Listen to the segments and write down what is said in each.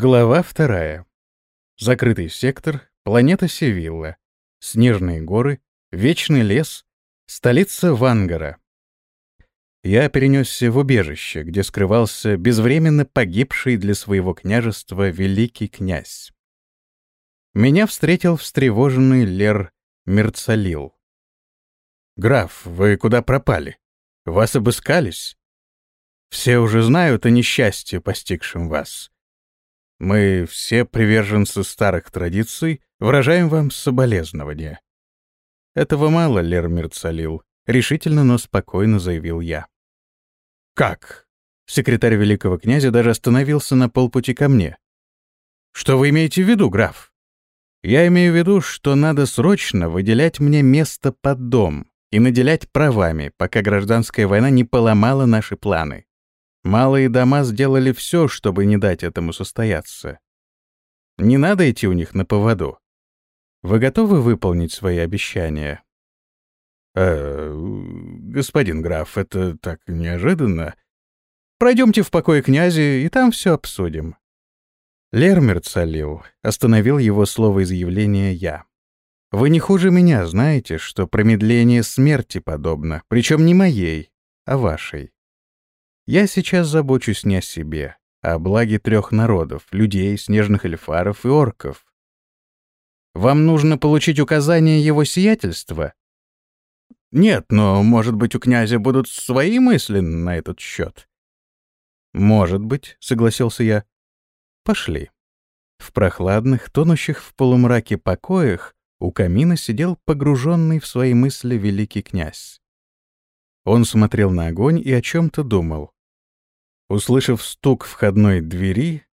Глава вторая. Закрытый сектор, планета Севилла, снежные горы, вечный лес, столица Вангара. Я перенесся в убежище, где скрывался безвременно погибший для своего княжества великий князь. Меня встретил встревоженный Лер Мерцалил. «Граф, вы куда пропали? Вас обыскались? Все уже знают о несчастье, постигшем вас». Мы, все приверженцы старых традиций, выражаем вам соболезнования. Этого мало, Лер Мерцалил, решительно, но спокойно заявил я. Как? Секретарь великого князя даже остановился на полпути ко мне. Что вы имеете в виду, граф? Я имею в виду, что надо срочно выделять мне место под дом и наделять правами, пока гражданская война не поломала наши планы. Малые дома сделали все, чтобы не дать этому состояться. Не надо идти у них на поводу. Вы готовы выполнить свои обещания? Э, господин граф, это так неожиданно. Пройдемте в покой князя, и там все обсудим. Лермер цалил, остановил его слово изъявления я. Вы не хуже меня знаете, что промедление смерти подобно, причем не моей, а вашей. Я сейчас забочусь не о себе, а о благе трех народов — людей, снежных эльфаров и орков. Вам нужно получить указание его сиятельства? Нет, но, может быть, у князя будут свои мысли на этот счет. Может быть, — согласился я. Пошли. В прохладных, тонущих в полумраке покоях у камина сидел погруженный в свои мысли великий князь. Он смотрел на огонь и о чем-то думал. Услышав стук входной двери,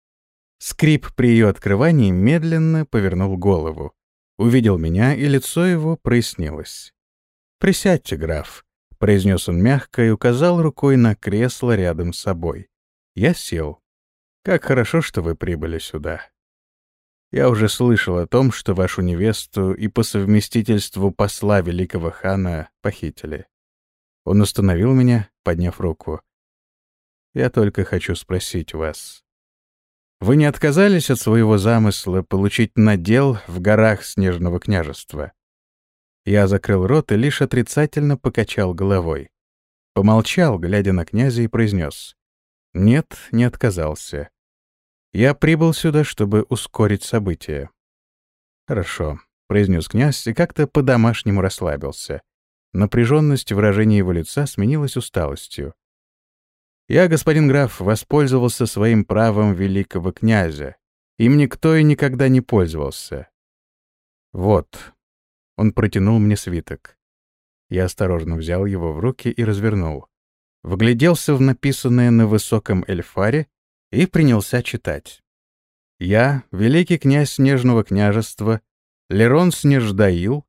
скрип при ее открывании медленно повернул голову. Увидел меня, и лицо его прояснилось. «Присядьте, граф», — произнес он мягко и указал рукой на кресло рядом с собой. Я сел. «Как хорошо, что вы прибыли сюда. Я уже слышал о том, что вашу невесту и по совместительству посла великого хана похитили». Он остановил меня, подняв руку. Я только хочу спросить вас. Вы не отказались от своего замысла получить надел в горах Снежного княжества? Я закрыл рот и лишь отрицательно покачал головой. Помолчал, глядя на князя, и произнес. Нет, не отказался. Я прибыл сюда, чтобы ускорить события. Хорошо, произнес князь и как-то по-домашнему расслабился. Напряженность выражения его лица сменилась усталостью. Я, господин граф, воспользовался своим правом великого князя. Им никто и никогда не пользовался. Вот. Он протянул мне свиток. Я осторожно взял его в руки и развернул. Вгляделся в написанное на высоком эльфаре и принялся читать. Я, великий князь Снежного княжества, Лерон Снеждаил,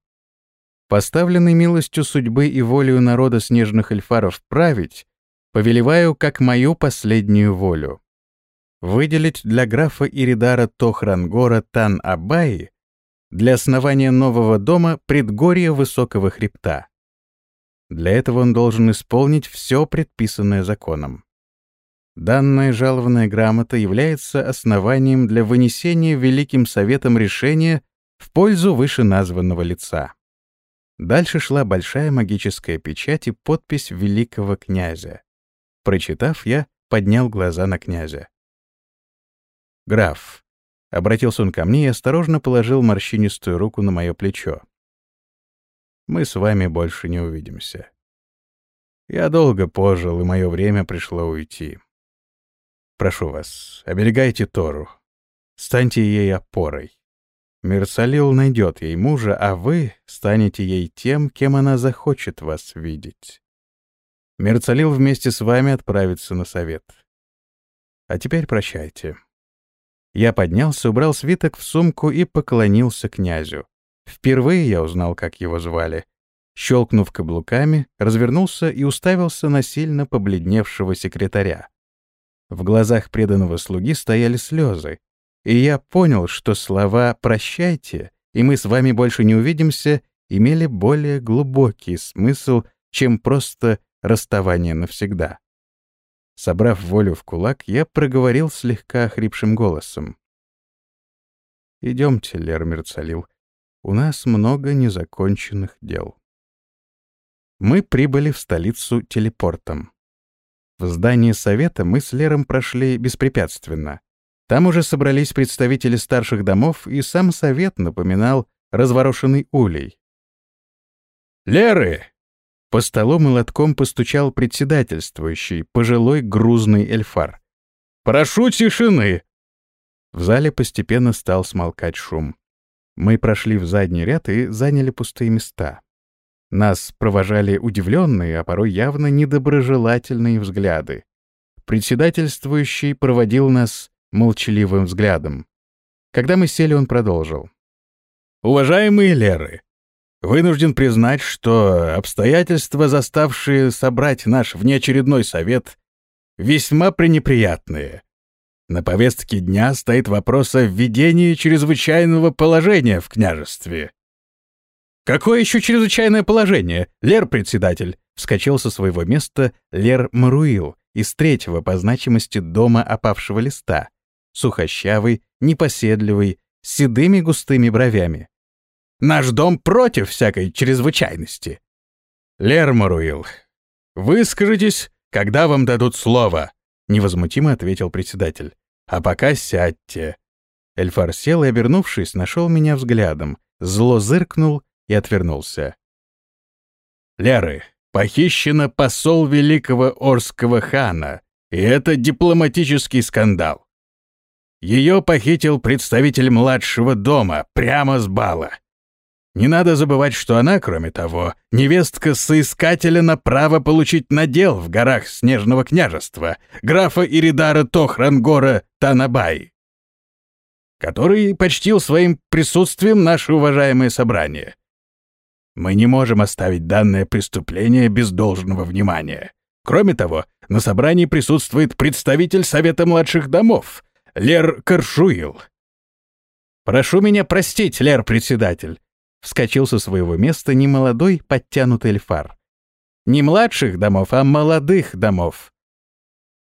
поставленный милостью судьбы и волею народа снежных эльфаров править, повелеваю как мою последнюю волю. Выделить для графа Иридара Тохрангора Тан-Абаи для основания нового дома предгорье высокого хребта. Для этого он должен исполнить все предписанное законом. Данная жалованная грамота является основанием для вынесения Великим Советом решения в пользу вышеназванного лица. Дальше шла большая магическая печать и подпись великого князя. Прочитав, я поднял глаза на князя. «Граф», — обратился он ко мне и осторожно положил морщинистую руку на мое плечо. «Мы с вами больше не увидимся. Я долго пожил, и мое время пришло уйти. Прошу вас, оберегайте Тору. Станьте ей опорой. Мерсалил найдет ей мужа, а вы станете ей тем, кем она захочет вас видеть. Мерцалил вместе с вами отправится на совет. А теперь прощайте. Я поднялся, убрал свиток в сумку и поклонился князю. Впервые я узнал, как его звали. Щелкнув каблуками, развернулся и уставился на сильно побледневшего секретаря. В глазах преданного слуги стояли слезы, и я понял, что слова «прощайте» и «мы с вами больше не увидимся» имели более глубокий смысл, чем просто расставание навсегда. Собрав волю в кулак, я проговорил слегка охрипшим голосом. Идемте, Лер Мерцалил. У нас много незаконченных дел. Мы прибыли в столицу телепортом. В здании совета мы с Лером прошли беспрепятственно. Там уже собрались представители старших домов, и сам совет напоминал разворошенный улей. «Леры!» По столу молотком постучал председательствующий, пожилой грузный эльфар. «Прошу тишины!» В зале постепенно стал смолкать шум. Мы прошли в задний ряд и заняли пустые места. Нас провожали удивленные, а порой явно недоброжелательные взгляды. Председательствующий проводил нас молчаливым взглядом. Когда мы сели, он продолжил. «Уважаемые Леры, вынужден признать, что обстоятельства, заставшие собрать наш внеочередной совет, весьма пренеприятные. На повестке дня стоит вопрос о введении чрезвычайного положения в княжестве. «Какое еще чрезвычайное положение, Лер-председатель?» Вскочил со своего места Лер Маруил из третьего по значимости дома опавшего листа, сухощавый, непоседливый, с седыми густыми бровями. «Наш дом против всякой чрезвычайности!» «Лер Маруил, выскажитесь, когда вам дадут слово», — невозмутимо ответил председатель. «А пока сядьте». Эльфар сел и, обернувшись, нашел меня взглядом, зло зыркнул и отвернулся. «Леры, похищена посол великого Орского хана, и это дипломатический скандал. Ее похитил представитель младшего дома, прямо с бала. Не надо забывать, что она, кроме того, невестка соискателя на право получить надел в горах Снежного княжества, графа Иридара Тохрангора Танабай, который почтил своим присутствием наше уважаемое собрание. Мы не можем оставить данное преступление без должного внимания. Кроме того, на собрании присутствует представитель Совета младших домов, Лер Каршуил. «Прошу меня простить, Лер председатель», — вскочил со своего места немолодой подтянутый эльфар. «Не младших домов, а молодых домов».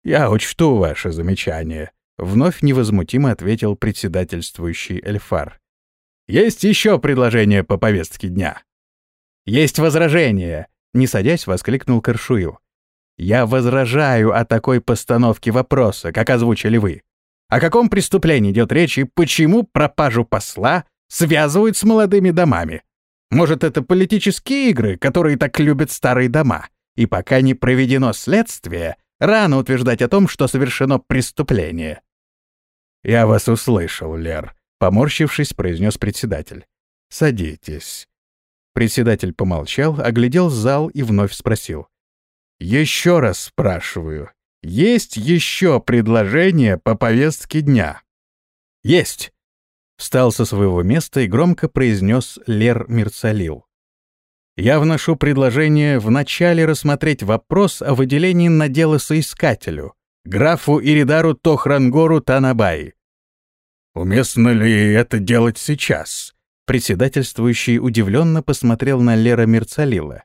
«Я учту ваше замечание», — вновь невозмутимо ответил председательствующий эльфар. «Есть еще предложение по повестке дня». «Есть возражение!» — не садясь, воскликнул Каршуил. «Я возражаю о такой постановке вопроса, как озвучили вы. О каком преступлении идет речь и почему пропажу посла связывают с молодыми домами? Может, это политические игры, которые так любят старые дома? И пока не проведено следствие, рано утверждать о том, что совершено преступление». «Я вас услышал, Лер», — поморщившись, произнес председатель. «Садитесь». Председатель помолчал, оглядел зал и вновь спросил. «Еще раз спрашиваю, есть еще предложение по повестке дня?» «Есть!» Встал со своего места и громко произнес Лер Мерцалил. «Я вношу предложение вначале рассмотреть вопрос о выделении надела соискателю, графу Иридару Тохрангору Танабай. Уместно ли это делать сейчас?» Председательствующий удивленно посмотрел на Лера Мерцалила.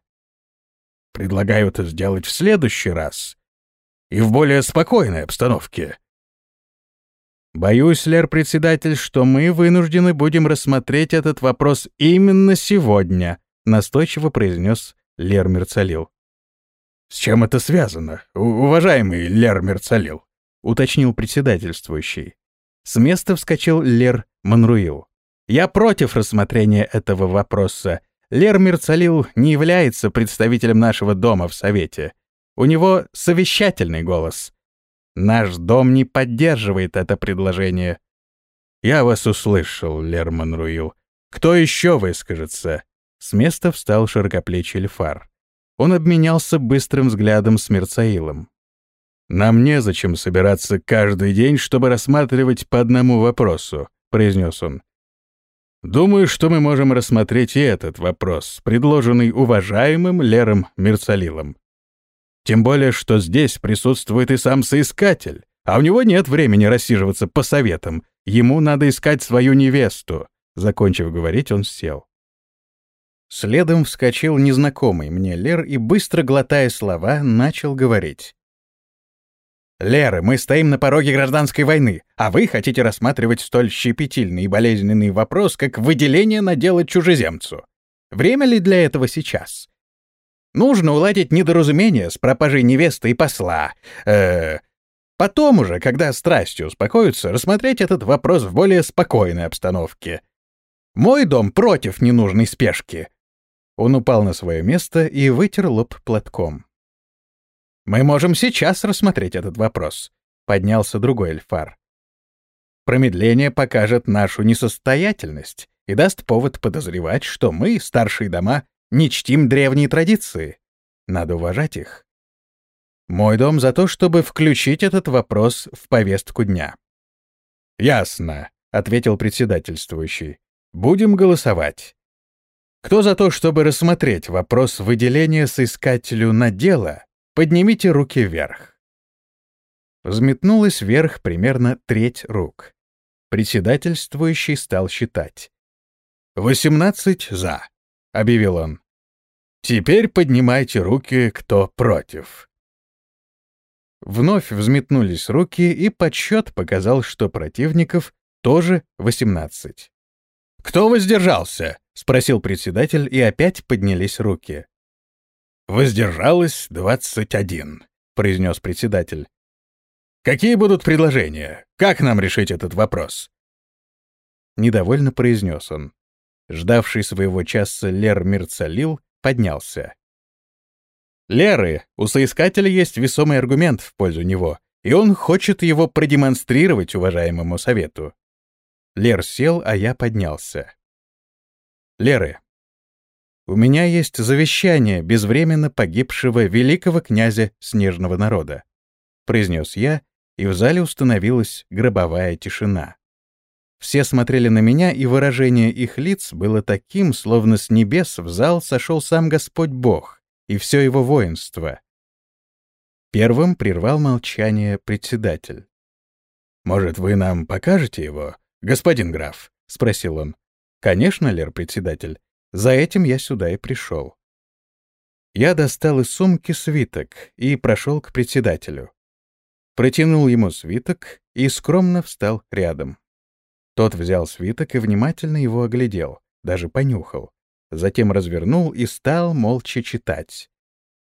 «Предлагаю это сделать в следующий раз и в более спокойной обстановке». «Боюсь, Лер-председатель, что мы вынуждены будем рассмотреть этот вопрос именно сегодня», настойчиво произнес Лер Мерцалил. «С чем это связано, уважаемый Лер Мерцалил?» уточнил председательствующий. С места вскочил Лер Манруил. Я против рассмотрения этого вопроса. Лер Мирцалил не является представителем нашего дома в Совете. У него совещательный голос. Наш дом не поддерживает это предложение. Я вас услышал, Лер Манруил. Кто еще выскажется? С места встал широкоплечий Эльфар. Он обменялся быстрым взглядом с Мирцаилом. «Нам незачем собираться каждый день, чтобы рассматривать по одному вопросу», — произнес он. Думаю, что мы можем рассмотреть и этот вопрос, предложенный уважаемым Лером Мерцалилом. Тем более, что здесь присутствует и сам соискатель, а у него нет времени рассиживаться по советам, ему надо искать свою невесту. Закончив говорить, он сел. Следом вскочил незнакомый мне Лер и, быстро глотая слова, начал говорить. Лера, мы стоим на пороге гражданской войны, а вы хотите рассматривать столь щепетильный и болезненный вопрос, как выделение надела чужеземцу. Время ли для этого сейчас? Нужно уладить недоразумение с пропажей невесты и посла. Э, потом уже, когда страсти успокоятся, рассмотреть этот вопрос в более спокойной обстановке. Мой дом против ненужной спешки. Он упал на свое место и вытер лоб платком. Мы можем сейчас рассмотреть этот вопрос. Поднялся другой эльфар. Промедление покажет нашу несостоятельность и даст повод подозревать, что мы, старшие дома, не чтим древние традиции. Надо уважать их. Мой дом за то, чтобы включить этот вопрос в повестку дня. «Ясно», — ответил председательствующий. «Будем голосовать. Кто за то, чтобы рассмотреть вопрос выделения соискателю на дело, поднимите руки вверх». Взметнулась вверх примерно треть рук. Председательствующий стал считать. «Восемнадцать за», — объявил он. «Теперь поднимайте руки, кто против». Вновь взметнулись руки, и подсчет показал, что противников тоже восемнадцать. «Кто воздержался?» — спросил председатель, и опять поднялись руки. «Воздержалось двадцать один», — произнес председатель. «Какие будут предложения? Как нам решить этот вопрос?» Недовольно произнес он. Ждавший своего часа Лер Мирцалил поднялся. «Леры, у соискателя есть весомый аргумент в пользу него, и он хочет его продемонстрировать уважаемому совету». Лер сел, а я поднялся. «Леры, у меня есть завещание безвременно погибшего великого князя снежного народа», — произнес я, и в зале установилась гробовая тишина. Все смотрели на меня, и выражение их лиц было таким, словно с небес в зал сошел сам Господь Бог и все его воинство. Первым прервал молчание председатель. «Может, вы нам покажете его, господин граф?» — спросил он. «Конечно, Лер, председатель. За этим я сюда и пришел». Я достал из сумки свиток и прошел к председателю. Протянул ему свиток и скромно встал рядом. Тот взял свиток и внимательно его оглядел, даже понюхал. Затем развернул и стал молча читать.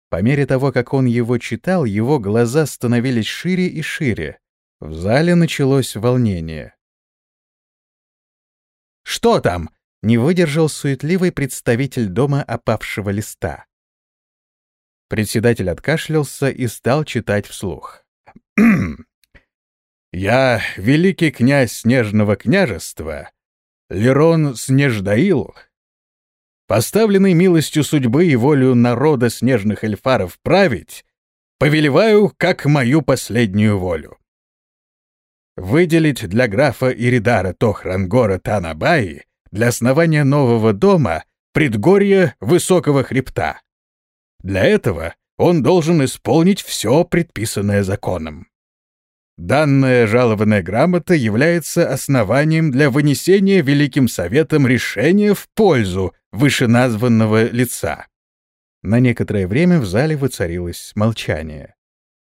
По мере того, как он его читал, его глаза становились шире и шире. В зале началось волнение. «Что там?» — не выдержал суетливый представитель дома опавшего листа. Председатель откашлялся и стал читать вслух. Я, великий князь Снежного княжества, Лерон Снеждаил, поставленный милостью судьбы и волю народа снежных эльфаров править, повелеваю как мою последнюю волю. Выделить для графа Иридара Тохрангора Танабаи для основания нового дома предгорье высокого хребта. Для этого он должен исполнить все предписанное законом. Данная жалованная грамота является основанием для вынесения Великим Советом решения в пользу вышеназванного лица. На некоторое время в зале воцарилось молчание.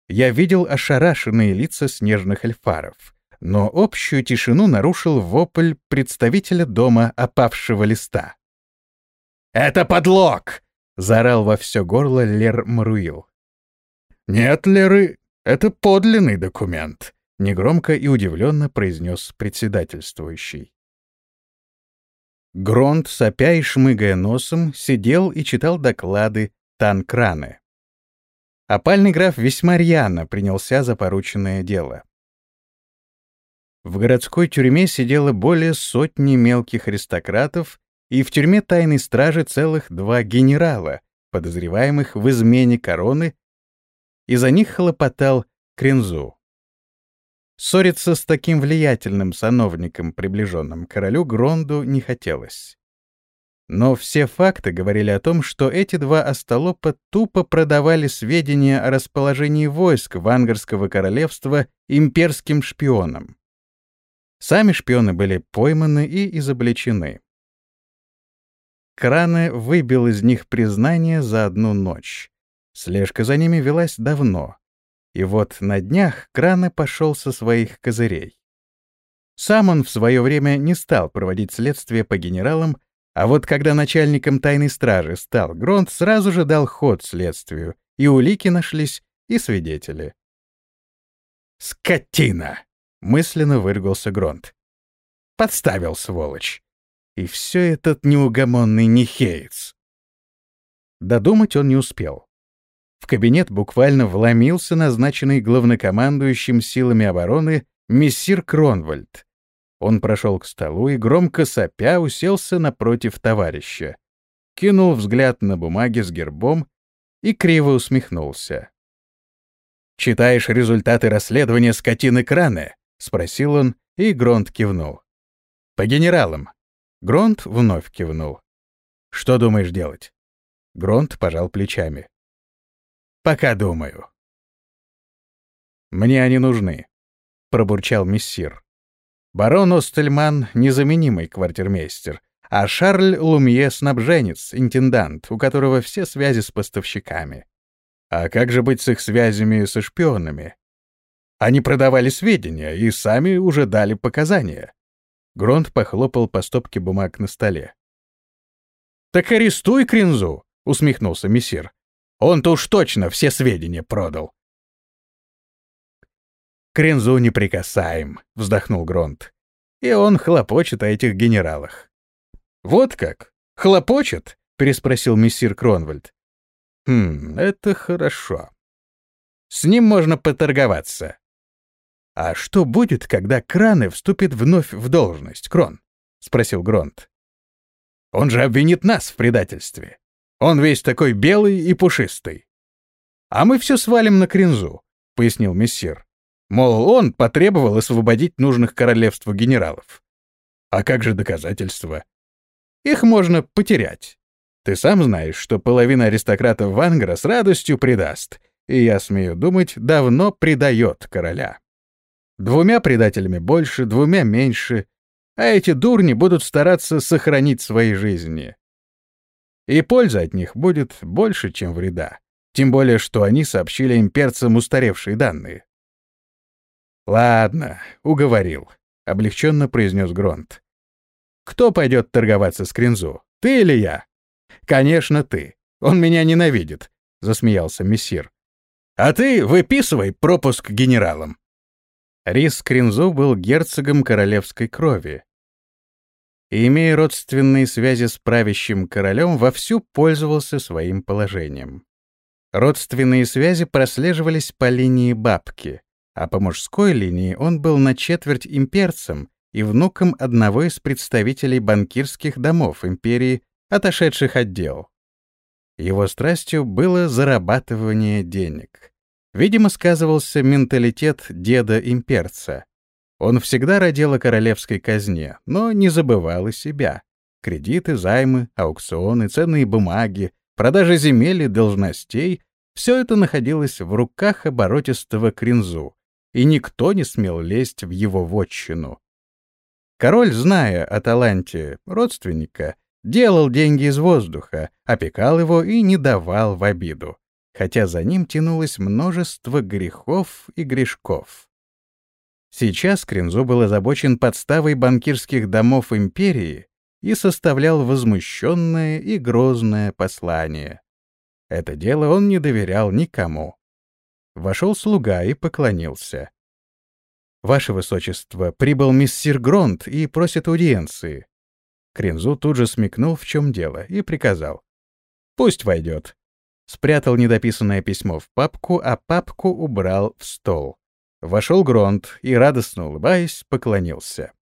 Я видел ошарашенные лица снежных эльфаров, но общую тишину нарушил вопль представителя дома опавшего листа. «Это подлог!» — заорал во все горло Лер Маруил. «Нет, Леры, это подлинный документ, негромко и удивленно произнес председательствующий. Гронт, сопя и шмыгая носом, сидел и читал доклады Танкраны. Опальный граф весьма рьяно принялся за порученное дело. В городской тюрьме сидело более сотни мелких аристократов, и в тюрьме тайной стражи целых два генерала, подозреваемых в измене короны и за них хлопотал Кринзу. Ссориться с таким влиятельным сановником, приближенным к королю, Гронду не хотелось. Но все факты говорили о том, что эти два остолопа тупо продавали сведения о расположении войск Вангарского королевства имперским шпионам. Сами шпионы были пойманы и изобличены. Краны выбил из них признание за одну ночь. Слежка за ними велась давно. И вот на днях Краны пошел со своих козырей. Сам он в свое время не стал проводить следствие по генералам, а вот когда начальником тайной стражи стал Гронт, сразу же дал ход следствию, и улики нашлись, и свидетели. «Скотина!» — мысленно выругался Гронт. «Подставил, сволочь! И все этот неугомонный Нихеец!» Додумать он не успел. В кабинет буквально вломился назначенный главнокомандующим силами обороны мессир Кронвальд. Он прошел к столу и, громко сопя, уселся напротив товарища. Кинул взгляд на бумаги с гербом и криво усмехнулся. «Читаешь результаты расследования скотины Краны?» — спросил он, и Гронт кивнул. «По генералам». Гронт вновь кивнул. «Что думаешь делать?» Гронт пожал плечами. «Пока думаю». «Мне они нужны», — пробурчал мессир. «Барон Остельман — незаменимый квартирмейстер, а Шарль Лумье — снабженец, интендант, у которого все связи с поставщиками. А как же быть с их связями со шпионами? Они продавали сведения и сами уже дали показания. Гронт похлопал по стопке бумаг на столе. «Так арестуй Кринзу!» — усмехнулся мессир. «Он-то уж точно все сведения продал». «Кринзу неприкасаем», — вздохнул Гронт. «И он хлопочет о этих генералах». «Вот как? Хлопочет?» — переспросил мессир Кронвальд. Хм, это хорошо. С ним можно поторговаться. А что будет, когда Краны вступит вновь в должность, Крон? спросил Гронт. Он же обвинит нас в предательстве. Он весь такой белый и пушистый. А мы все свалим на Кринзу, пояснил мессир. Мол, он потребовал освободить нужных королевству генералов. А как же доказательства? Их можно потерять. Ты сам знаешь, что половина аристократов Вангара с радостью предаст, и, я смею думать, давно предает короля. Двумя предателями больше, двумя меньше, а эти дурни будут стараться сохранить свои жизни. И польза от них будет больше, чем вреда. Тем более, что они сообщили имперцам устаревшие данные. «Ладно, уговорил», — облегченно произнес Гронт. «Кто пойдет торговаться с Кринзу, ты или я?» «Конечно, ты. Он меня ненавидит», — засмеялся мессир. «А ты выписывай пропуск генералам». Рис Кринзу был герцогом королевской крови. И, имея родственные связи с правящим королем, вовсю пользовался своим положением. Родственные связи прослеживались по линии бабки, а по мужской линии он был на четверть имперцем и внуком одного из представителей банкирских домов империи отошедших от дел. Его страстью было зарабатывание денег. Видимо, сказывался менталитет деда-имперца. Он всегда родил о королевской казне, но не забывал и себя. Кредиты, займы, аукционы, ценные бумаги, продажа земель и должностей — все это находилось в руках оборотистого Кринзу, и никто не смел лезть в его вотчину. Король, зная о таланте родственника, делал деньги из воздуха, опекал его и не давал в обиду, хотя за ним тянулось множество грехов и грешков. Сейчас Кринзу был озабочен подставой банкирских домов империи и составлял возмущенное и грозное послание. Это дело он не доверял никому. Вошел слуга и поклонился. «Ваше Высочество, прибыл миссир Гронт и просит аудиенции. Кринзу тут же смекнул, в чем дело, и приказал. «Пусть войдет». Спрятал недописанное письмо в папку, а папку убрал в стол. Вошел Гронт и, радостно улыбаясь, поклонился.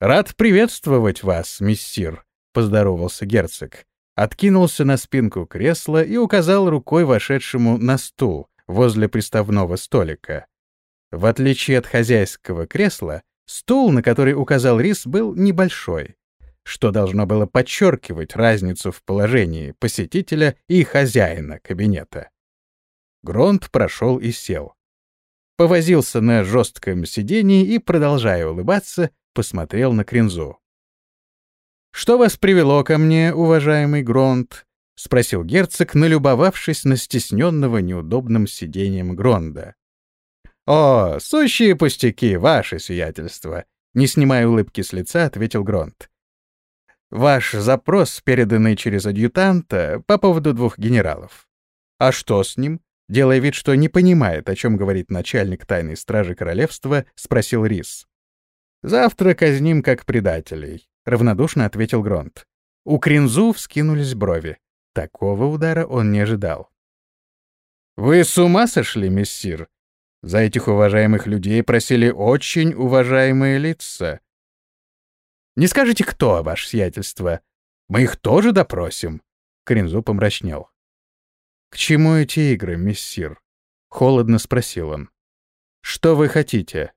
«Рад приветствовать вас, миссир», — поздоровался герцог. Откинулся на спинку кресла и указал рукой вошедшему на стул возле приставного столика. В отличие от хозяйского кресла, стул, на который указал Рис, был небольшой что должно было подчеркивать разницу в положении посетителя и хозяина кабинета. Гронт прошел и сел. Повозился на жестком сидении и, продолжая улыбаться, посмотрел на Кринзу. «Что вас привело ко мне, уважаемый Гронт?» — спросил герцог, налюбовавшись на стесненного неудобным сиденьем Гронда. «О, сущие пустяки, ваше сиятельство!» — не снимая улыбки с лица, ответил Гронд. «Ваш запрос, переданный через адъютанта, по поводу двух генералов. А что с ним?» Делая вид, что не понимает, о чем говорит начальник тайной стражи королевства, спросил Рис. «Завтра казним как предателей», — равнодушно ответил Гронт. У Кринзу вскинулись брови. Такого удара он не ожидал. «Вы с ума сошли, мессир? За этих уважаемых людей просили очень уважаемые лица. Не скажете, кто, ваше сиятельство? Мы их тоже допросим?» Кринзу помрачнел. «К чему эти игры, мессир?» — холодно спросил он. «Что вы хотите?»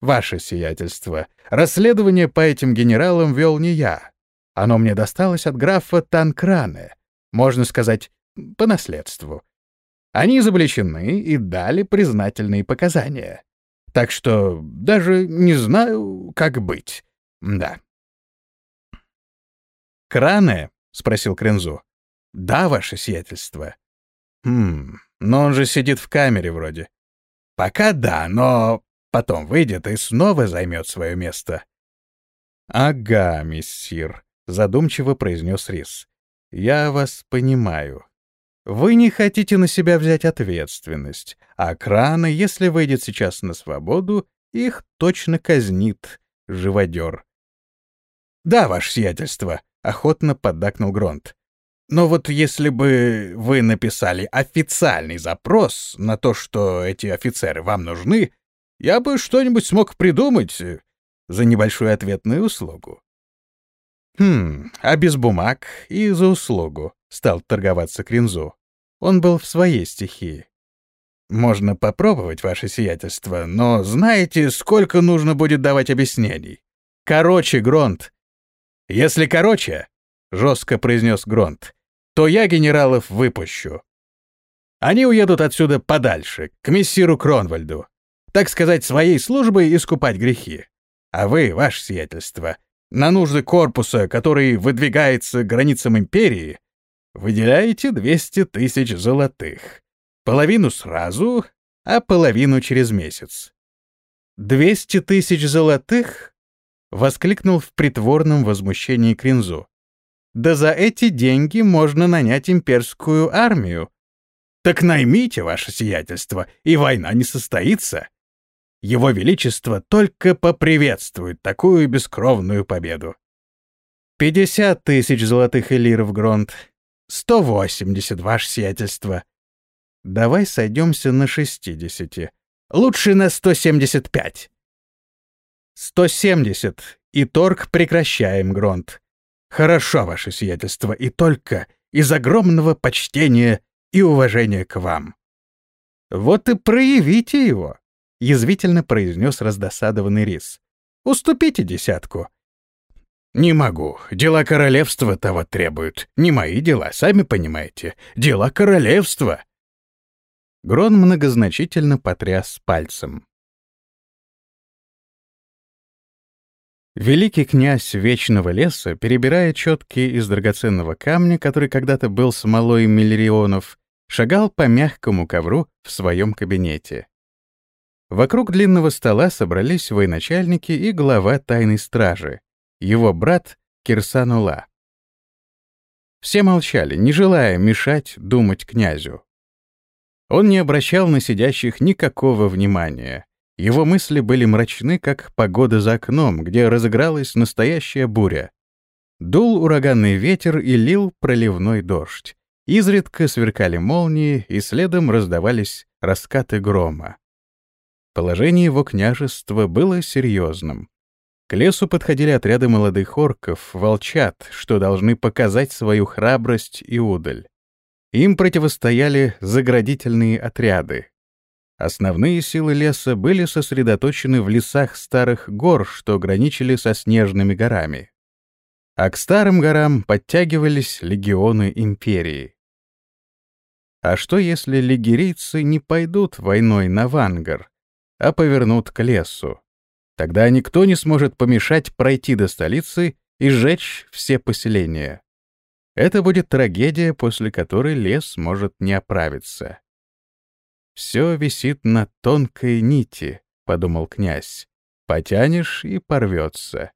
«Ваше сиятельство, расследование по этим генералам вел не я. Оно мне досталось от графа Танкране, можно сказать, по наследству. Они изобличены и дали признательные показания. Так что даже не знаю, как быть. Да». «Кране?» — спросил Крензу. «Да, ваше сиятельство. Хм, но он же сидит в камере вроде. Пока да, но потом выйдет и снова займет свое место. Ага, миссир, задумчиво произнес Рис. Я вас понимаю. Вы не хотите на себя взять ответственность, а Крана, если выйдет сейчас на свободу, их точно казнит, живодер. Да, ваше сиятельство, охотно поддакнул Гронт. Но вот если бы вы написали официальный запрос на то, что эти офицеры вам нужны, я бы что-нибудь смог придумать э, за небольшую ответную услугу. Хм, а без бумаг и за услугу стал торговаться Кринзу. Он был в своей стихии. Можно попробовать, ваше сиятельство, но знаете, сколько нужно будет давать объяснений? Короче, Гронт. Если короче, — жестко произнес Гронт, то я генералов выпущу. Они уедут отсюда подальше, к мессиру Кронвальду. Так сказать, своей службой искупать грехи. А вы, ваше сиятельство, на нужды корпуса, который выдвигается границам империи, выделяете 200 тысяч золотых. Половину сразу, а половину через месяц. «Двести тысяч золотых?» — воскликнул в притворном возмущении Кринзу. Да за эти деньги можно нанять имперскую армию. Так наймите ваше сиятельство, и война не состоится. Его Величество только поприветствует такую бескровную победу. Пятьдесят тысяч золотых элиров, Гронт. Сто восемьдесят, ваше сиятельство. Давай сойдемся на шестидесяти. Лучше на сто семьдесят пять. Сто семьдесят, и торг прекращаем, Гронт. Хорошо, ваше сиятельство, и только из огромного почтения и уважения к вам. Вот и проявите его, — язвительно произнес раздосадованный рис. Уступите десятку. «Не могу. Дела королевства того требуют. Не мои дела, сами понимаете. Дела королевства». Грон многозначительно потряс пальцем. Великий князь Вечного Леса, перебирая четки из драгоценного камня, который когда-то был смолой миллионов, шагал по мягкому ковру в своем кабинете. Вокруг длинного стола собрались военачальники и глава тайной стражи, его брат Кирсанула. Все молчали, не желая мешать думать князю. Он не обращал на сидящих никакого внимания. Его мысли были мрачны, как погода за окном, где разыгралась настоящая буря. Дул ураганный ветер и лил проливной дождь. Изредка сверкали молнии, и следом раздавались раскаты грома. Положение его княжества было серьезным. К лесу подходили отряды молодых орков, волчат, что должны показать свою храбрость и удаль. Им противостояли заградительные отряды, Основные силы леса были сосредоточены в лесах старых гор, что граничили со снежными горами. А к старым горам подтягивались легионы империи. А что, если лигерийцы не пойдут войной на Вангар, а повернут к лесу? Тогда никто не сможет помешать пройти до столицы и сжечь все поселения. Это будет трагедия, после которой лес может не оправиться. «Все висит на тонкой нити», — подумал князь. «Потянешь — и порвется».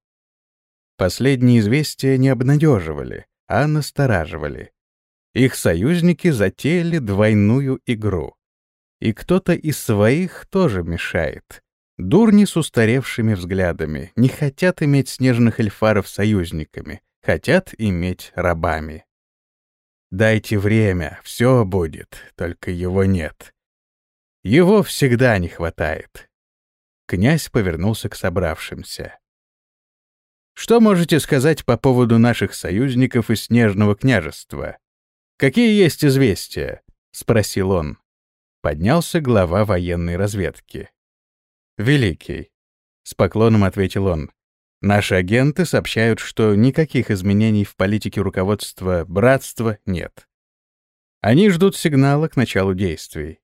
Последние известия не обнадеживали, а настораживали. Их союзники затеяли двойную игру. И кто-то из своих тоже мешает. Дурни с устаревшими взглядами не хотят иметь снежных эльфаров союзниками, хотят иметь рабами. Дайте время, все будет, только его нет. Его всегда не хватает. Князь повернулся к собравшимся. Что можете сказать по поводу наших союзников из Снежного княжества? Какие есть известия? спросил он. Поднялся глава военной разведки. Великий, с поклоном ответил он. Наши агенты сообщают, что никаких изменений в политике руководства братства нет. Они ждут сигнала к началу действий.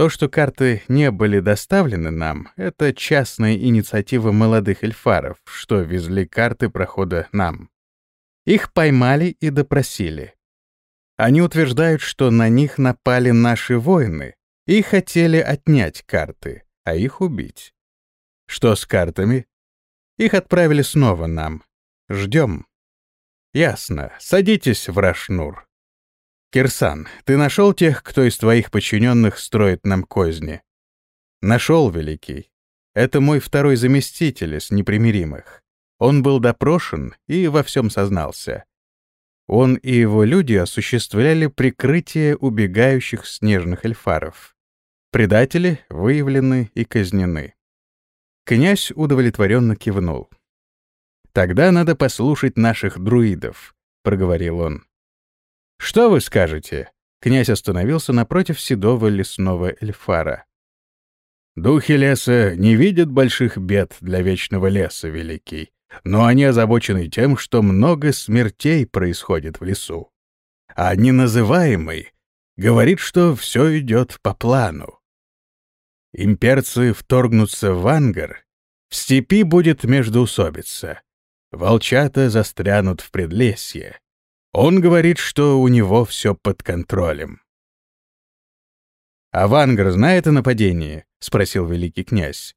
То, что карты не были доставлены нам, это частная инициатива молодых эльфаров, что везли карты прохода нам. Их поймали и допросили. Они утверждают, что на них напали наши воины и хотели отнять карты, а их убить. Что с картами? Их отправили снова нам. Ждем. Ясно. Садитесь в Рашнур. Кирсан, ты нашел тех, кто из твоих подчиненных строит нам козни? Нашел, Великий. Это мой второй заместитель из непримиримых. Он был допрошен и во всем сознался. Он и его люди осуществляли прикрытие убегающих снежных эльфаров. Предатели выявлены и казнены. Князь удовлетворенно кивнул. «Тогда надо послушать наших друидов», — проговорил он. «Что вы скажете?» Князь остановился напротив седого лесного эльфара. «Духи леса не видят больших бед для вечного леса, Великий, но они озабочены тем, что много смертей происходит в лесу. А неназываемый говорит, что все идет по плану. Имперцы вторгнутся в Ангар, в степи будет междоусобица, волчата застрянут в предлесье, он говорит, что у него все под контролем. «А Вангар знает о нападении?» — спросил великий князь.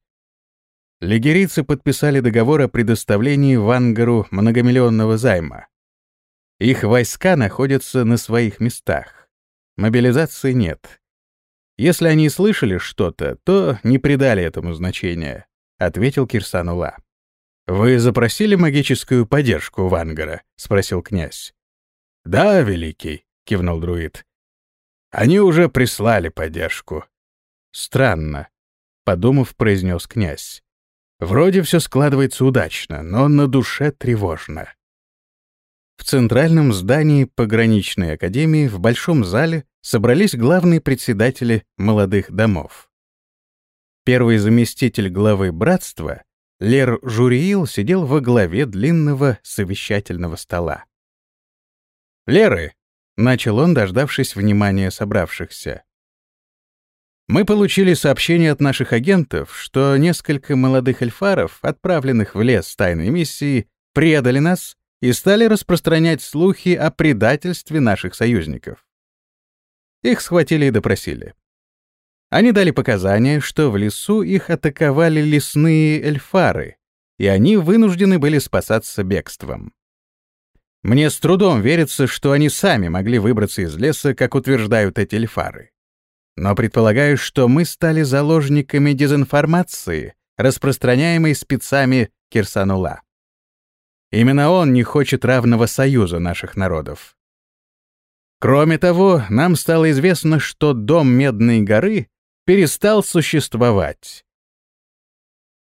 Лигерийцы подписали договор о предоставлении Вангару многомиллионного займа. Их войска находятся на своих местах. Мобилизации нет. Если они слышали что-то, то не придали этому значения, — ответил Кирсанула. «Вы запросили магическую поддержку Вангара?» — спросил князь. «Да, Великий», — кивнул друид. «Они уже прислали поддержку». «Странно», — подумав, произнес князь. «Вроде все складывается удачно, но на душе тревожно». В центральном здании пограничной академии в большом зале собрались главные председатели молодых домов. Первый заместитель главы братства, Лер Журиил, сидел во главе длинного совещательного стола. «Леры!» — начал он, дождавшись внимания собравшихся. «Мы получили сообщение от наших агентов, что несколько молодых эльфаров, отправленных в лес тайной миссии, предали нас и стали распространять слухи о предательстве наших союзников. Их схватили и допросили. Они дали показания, что в лесу их атаковали лесные эльфары, и они вынуждены были спасаться бегством. Мне с трудом верится, что они сами могли выбраться из леса, как утверждают эти эльфары. Но предполагаю, что мы стали заложниками дезинформации, распространяемой спецами Кирсанула. Именно он не хочет равного союза наших народов. Кроме того, нам стало известно, что дом Медной горы перестал существовать.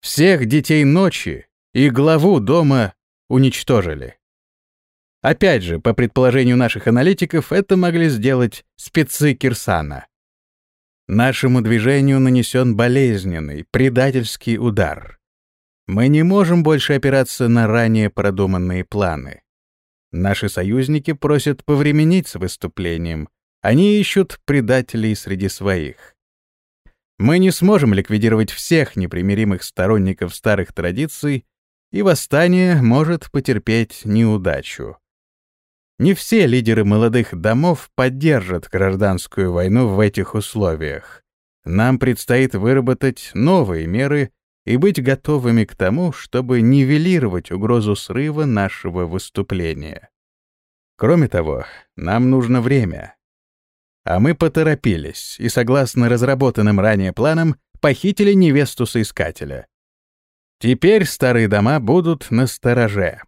Всех детей ночи и главу дома уничтожили. Опять же, по предположению наших аналитиков, это могли сделать спецы Кирсана. Нашему движению нанесен болезненный, предательский удар. Мы не можем больше опираться на ранее продуманные планы. Наши союзники просят повременить с выступлением. Они ищут предателей среди своих. Мы не сможем ликвидировать всех непримиримых сторонников старых традиций, и восстание может потерпеть неудачу. Не все лидеры молодых домов поддержат гражданскую войну в этих условиях. Нам предстоит выработать новые меры и быть готовыми к тому, чтобы нивелировать угрозу срыва нашего выступления. Кроме того, нам нужно время. А мы поторопились и, согласно разработанным ранее планам, похитили невесту соискателя. Теперь старые дома будут на стороже.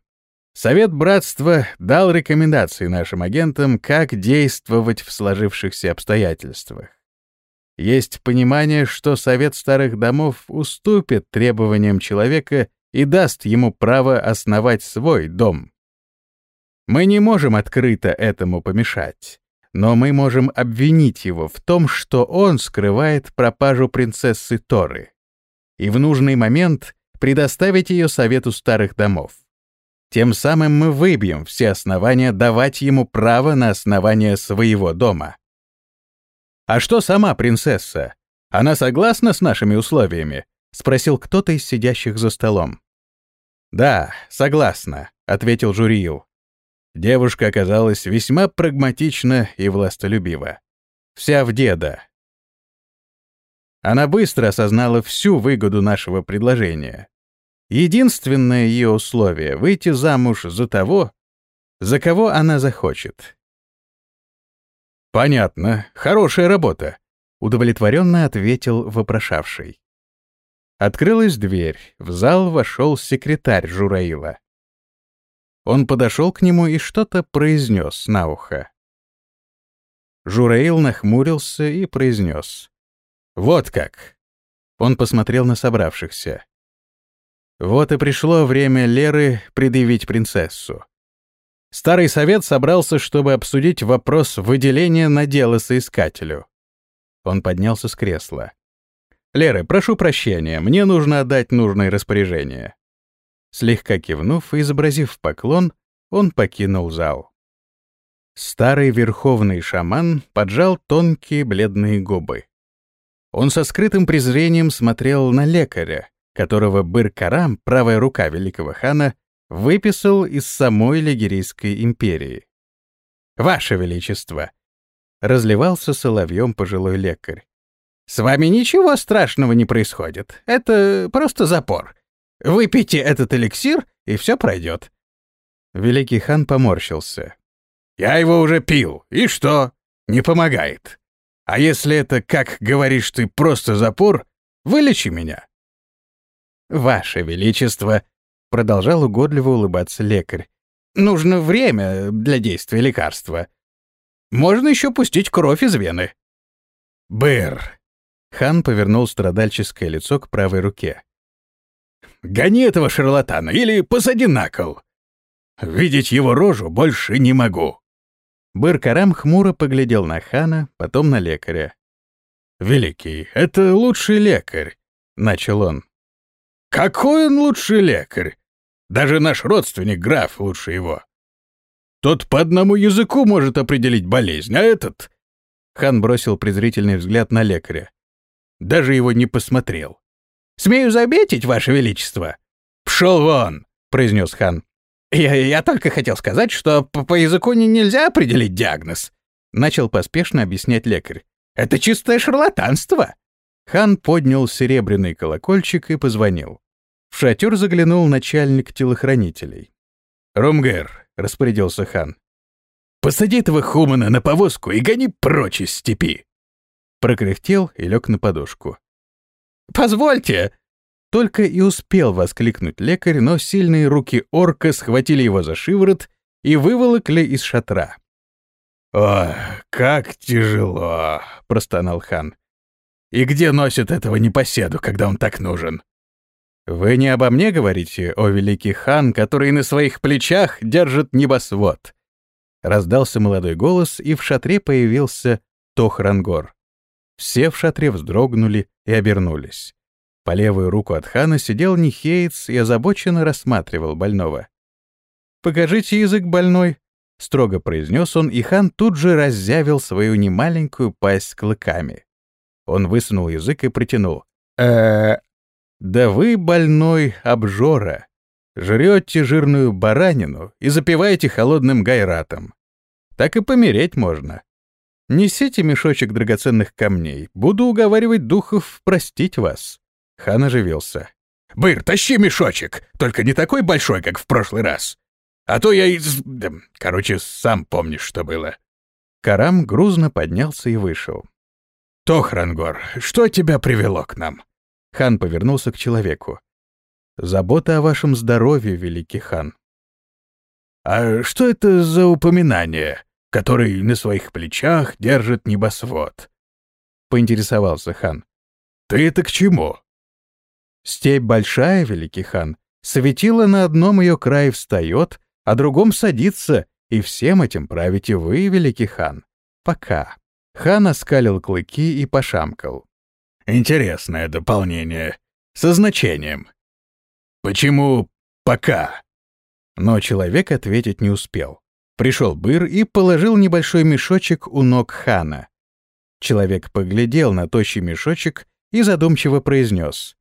Совет Братства дал рекомендации нашим агентам, как действовать в сложившихся обстоятельствах. Есть понимание, что Совет Старых Домов уступит требованиям человека и даст ему право основать свой дом. Мы не можем открыто этому помешать, но мы можем обвинить его в том, что он скрывает пропажу принцессы Торы, и в нужный момент предоставить ее Совету Старых Домов. Тем самым мы выбьем все основания давать ему право на основание своего дома. «А что сама принцесса? Она согласна с нашими условиями?» — спросил кто-то из сидящих за столом. «Да, согласна», — ответил Журиил. Девушка оказалась весьма прагматична и властолюбива. Вся в деда. Она быстро осознала всю выгоду нашего предложения. Единственное ее условие — выйти замуж за того, за кого она захочет. «Понятно. Хорошая работа», — удовлетворенно ответил вопрошавший. Открылась дверь. В зал вошел секретарь Жураила. Он подошел к нему и что-то произнес на ухо. Жураил нахмурился и произнес. «Вот как!» Он посмотрел на собравшихся. Вот и пришло время Леры предъявить принцессу. Старый совет собрался, чтобы обсудить вопрос выделения надела соискателю. Он поднялся с кресла. «Лера, прошу прощения, мне нужно отдать нужное распоряжение. Слегка кивнув и изобразив поклон, он покинул зал. Старый верховный шаман поджал тонкие бледные губы. Он со скрытым презрением смотрел на лекаря, которого Быр-Карам, правая рука великого хана, выписал из самой Лигерийской империи. «Ваше Величество!» — разливался соловьем пожилой лекарь. «С вами ничего страшного не происходит. Это просто запор. Выпейте этот эликсир, и все пройдет. Великий хан поморщился. «Я его уже пил. И что? Не помогает. А если это, как говоришь ты, просто запор, вылечи меня». «Ваше Величество», — продолжал угодливо улыбаться лекарь, «нужно время для действия лекарства. Можно еще пустить кровь из вены». «Быр!» Хан повернул страдальческое лицо к правой руке. Гони этого шарлатана или посади на кол. Видеть его рожу больше не могу». Быр-Карам хмуро поглядел на хана, потом на лекаря. «Великий, это лучший лекарь», — начал он. «Какой он лучший лекарь? Даже наш родственник, граф, лучше его. Тот по одному языку может определить болезнь, а этот...» Хан бросил презрительный взгляд на лекаря. Даже его не посмотрел. Смею заметить, Ваше Величество!» «Пшел вон!» — произнес хан. «Я, «Я только хотел сказать, что по, по языку не нельзя определить диагноз», — начал поспешно объяснять лекарь. «Это чистое шарлатанство!» Хан поднял серебряный колокольчик и позвонил. В шатер заглянул начальник телохранителей. «Румгер», — распорядился хан, — «посади этого хумана на повозку и гони прочь из степи!» Прокряхтел и лег на подушку. Позвольте!» Только и успел воскликнуть лекарь, но сильные руки орка схватили его за шиворот и выволокли из шатра. «О, как тяжело!» — простонал хан. «И где носят этого непоседу, когда он так нужен?» «Вы не обо мне говорите, о великий хан, который на своих плечах держит небосвод?» Раздался молодой голос, и в шатре появился Тохрангор. Все в шатре вздрогнули и обернулись. По левую руку от хана сидел Нихеец и озабоченно рассматривал больного. «Покажите язык больной», — строго произнес он, и хан тут же раззявил свою немаленькую пасть клыками. Он высунул язык и протянул. э Да вы, больной, обжора. Жрете жирную баранину и запиваете холодным гайратом. так и помереть можно. Несите мешочек драгоценных камней, буду уговаривать духов простить вас». Хан оживился. «Быр, тащи мешочек, только не такой большой, как в прошлый раз. А то я из... Короче, сам помнишь, что было». Карам грузно поднялся и вышел. «Тохрангор, что тебя привело к нам?» Хан повернулся к человеку. «Забота о вашем здоровье, великий хан». «А что это за упоминание, который на своих плечах держит небосвод?» — поинтересовался хан. «Ты это к чему?» «Степь большая, великий хан. Светило на одном ее крае встает, а другом садится, и всем этим правите вы, великий хан. Пока». Хан оскалил клыки и пошамкал. «Интересное дополнение. Со значением. Почему пока?» Но человек ответить не успел. Пришел Быр и положил небольшой мешочек у ног хана. Человек поглядел на тощий мешочек и задумчиво произнес.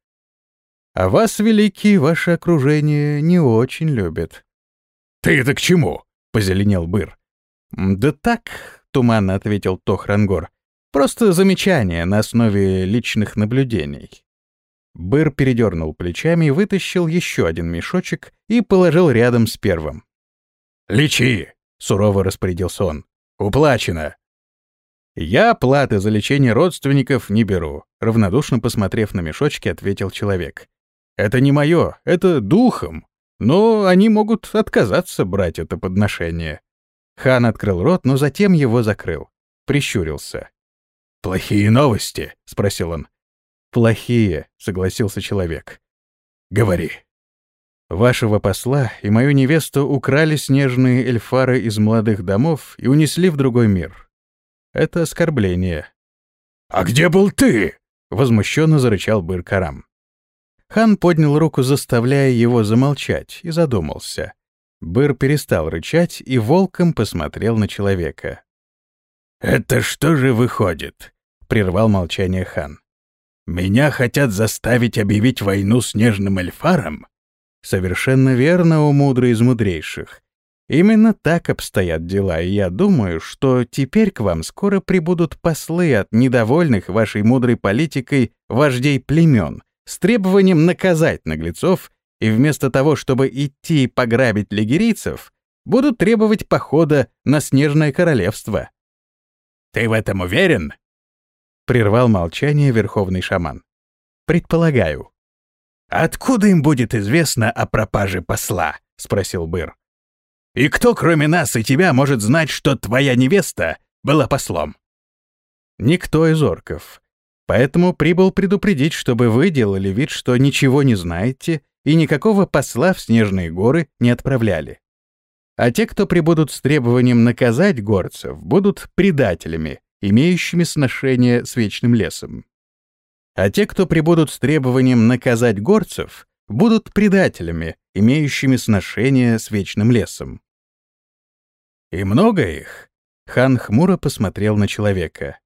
«А вас, великий, ваше окружение не очень любит». «Ты это к чему?» — позеленел Быр. «Да так», — туманно ответил Тохрангор. «Просто замечание на основе личных наблюдений». Быр передернул плечами, вытащил еще один мешочек и положил рядом с первым. «Лечи!» — сурово распорядился он. «Уплачено!» «Я платы за лечение родственников не беру», — равнодушно посмотрев на мешочки, ответил человек. «Это не мое, это духом, но они могут отказаться брать это подношение». Хан открыл рот, но затем его закрыл. Прищурился. «Плохие новости?» — спросил он. «Плохие», — согласился человек. «Говори». «Вашего посла и мою невесту украли снежные эльфары из молодых домов и унесли в другой мир. Это оскорбление». «А где был ты?» — возмущенно зарычал Быр-Карам. Хан поднял руку, заставляя его замолчать, и задумался. Быр перестал рычать и волком посмотрел на человека. «Это что же выходит?» — прервал молчание хан. Меня хотят заставить объявить войну снежным эльфарам? Совершенно верно, о мудрый из мудрейших. Именно так обстоят дела, и я думаю, что теперь к вам скоро прибудут послы от недовольных вашей мудрой политикой вождей племен с требованием наказать наглецов, и вместо того, чтобы идти пограбить лигерийцев, будут требовать похода на Снежное Королевство. «Ты в этом уверен?» Прервал молчание верховный шаман. «Предполагаю». «Откуда им будет известно о пропаже посла?» — спросил Быр. «И кто, кроме нас и тебя, может знать, что твоя невеста была послом?» «Никто из орков. Поэтому прибыл предупредить, чтобы вы делали вид, что ничего не знаете и никакого посла в Снежные горы не отправляли. А те, кто прибудут с требованием наказать горцев, будут предателями, имеющими сношение с Вечным лесом. А те, кто прибудут с требованием наказать горцев, будут предателями, имеющими сношение с Вечным лесом. И много их. Хан хмуро посмотрел на человека.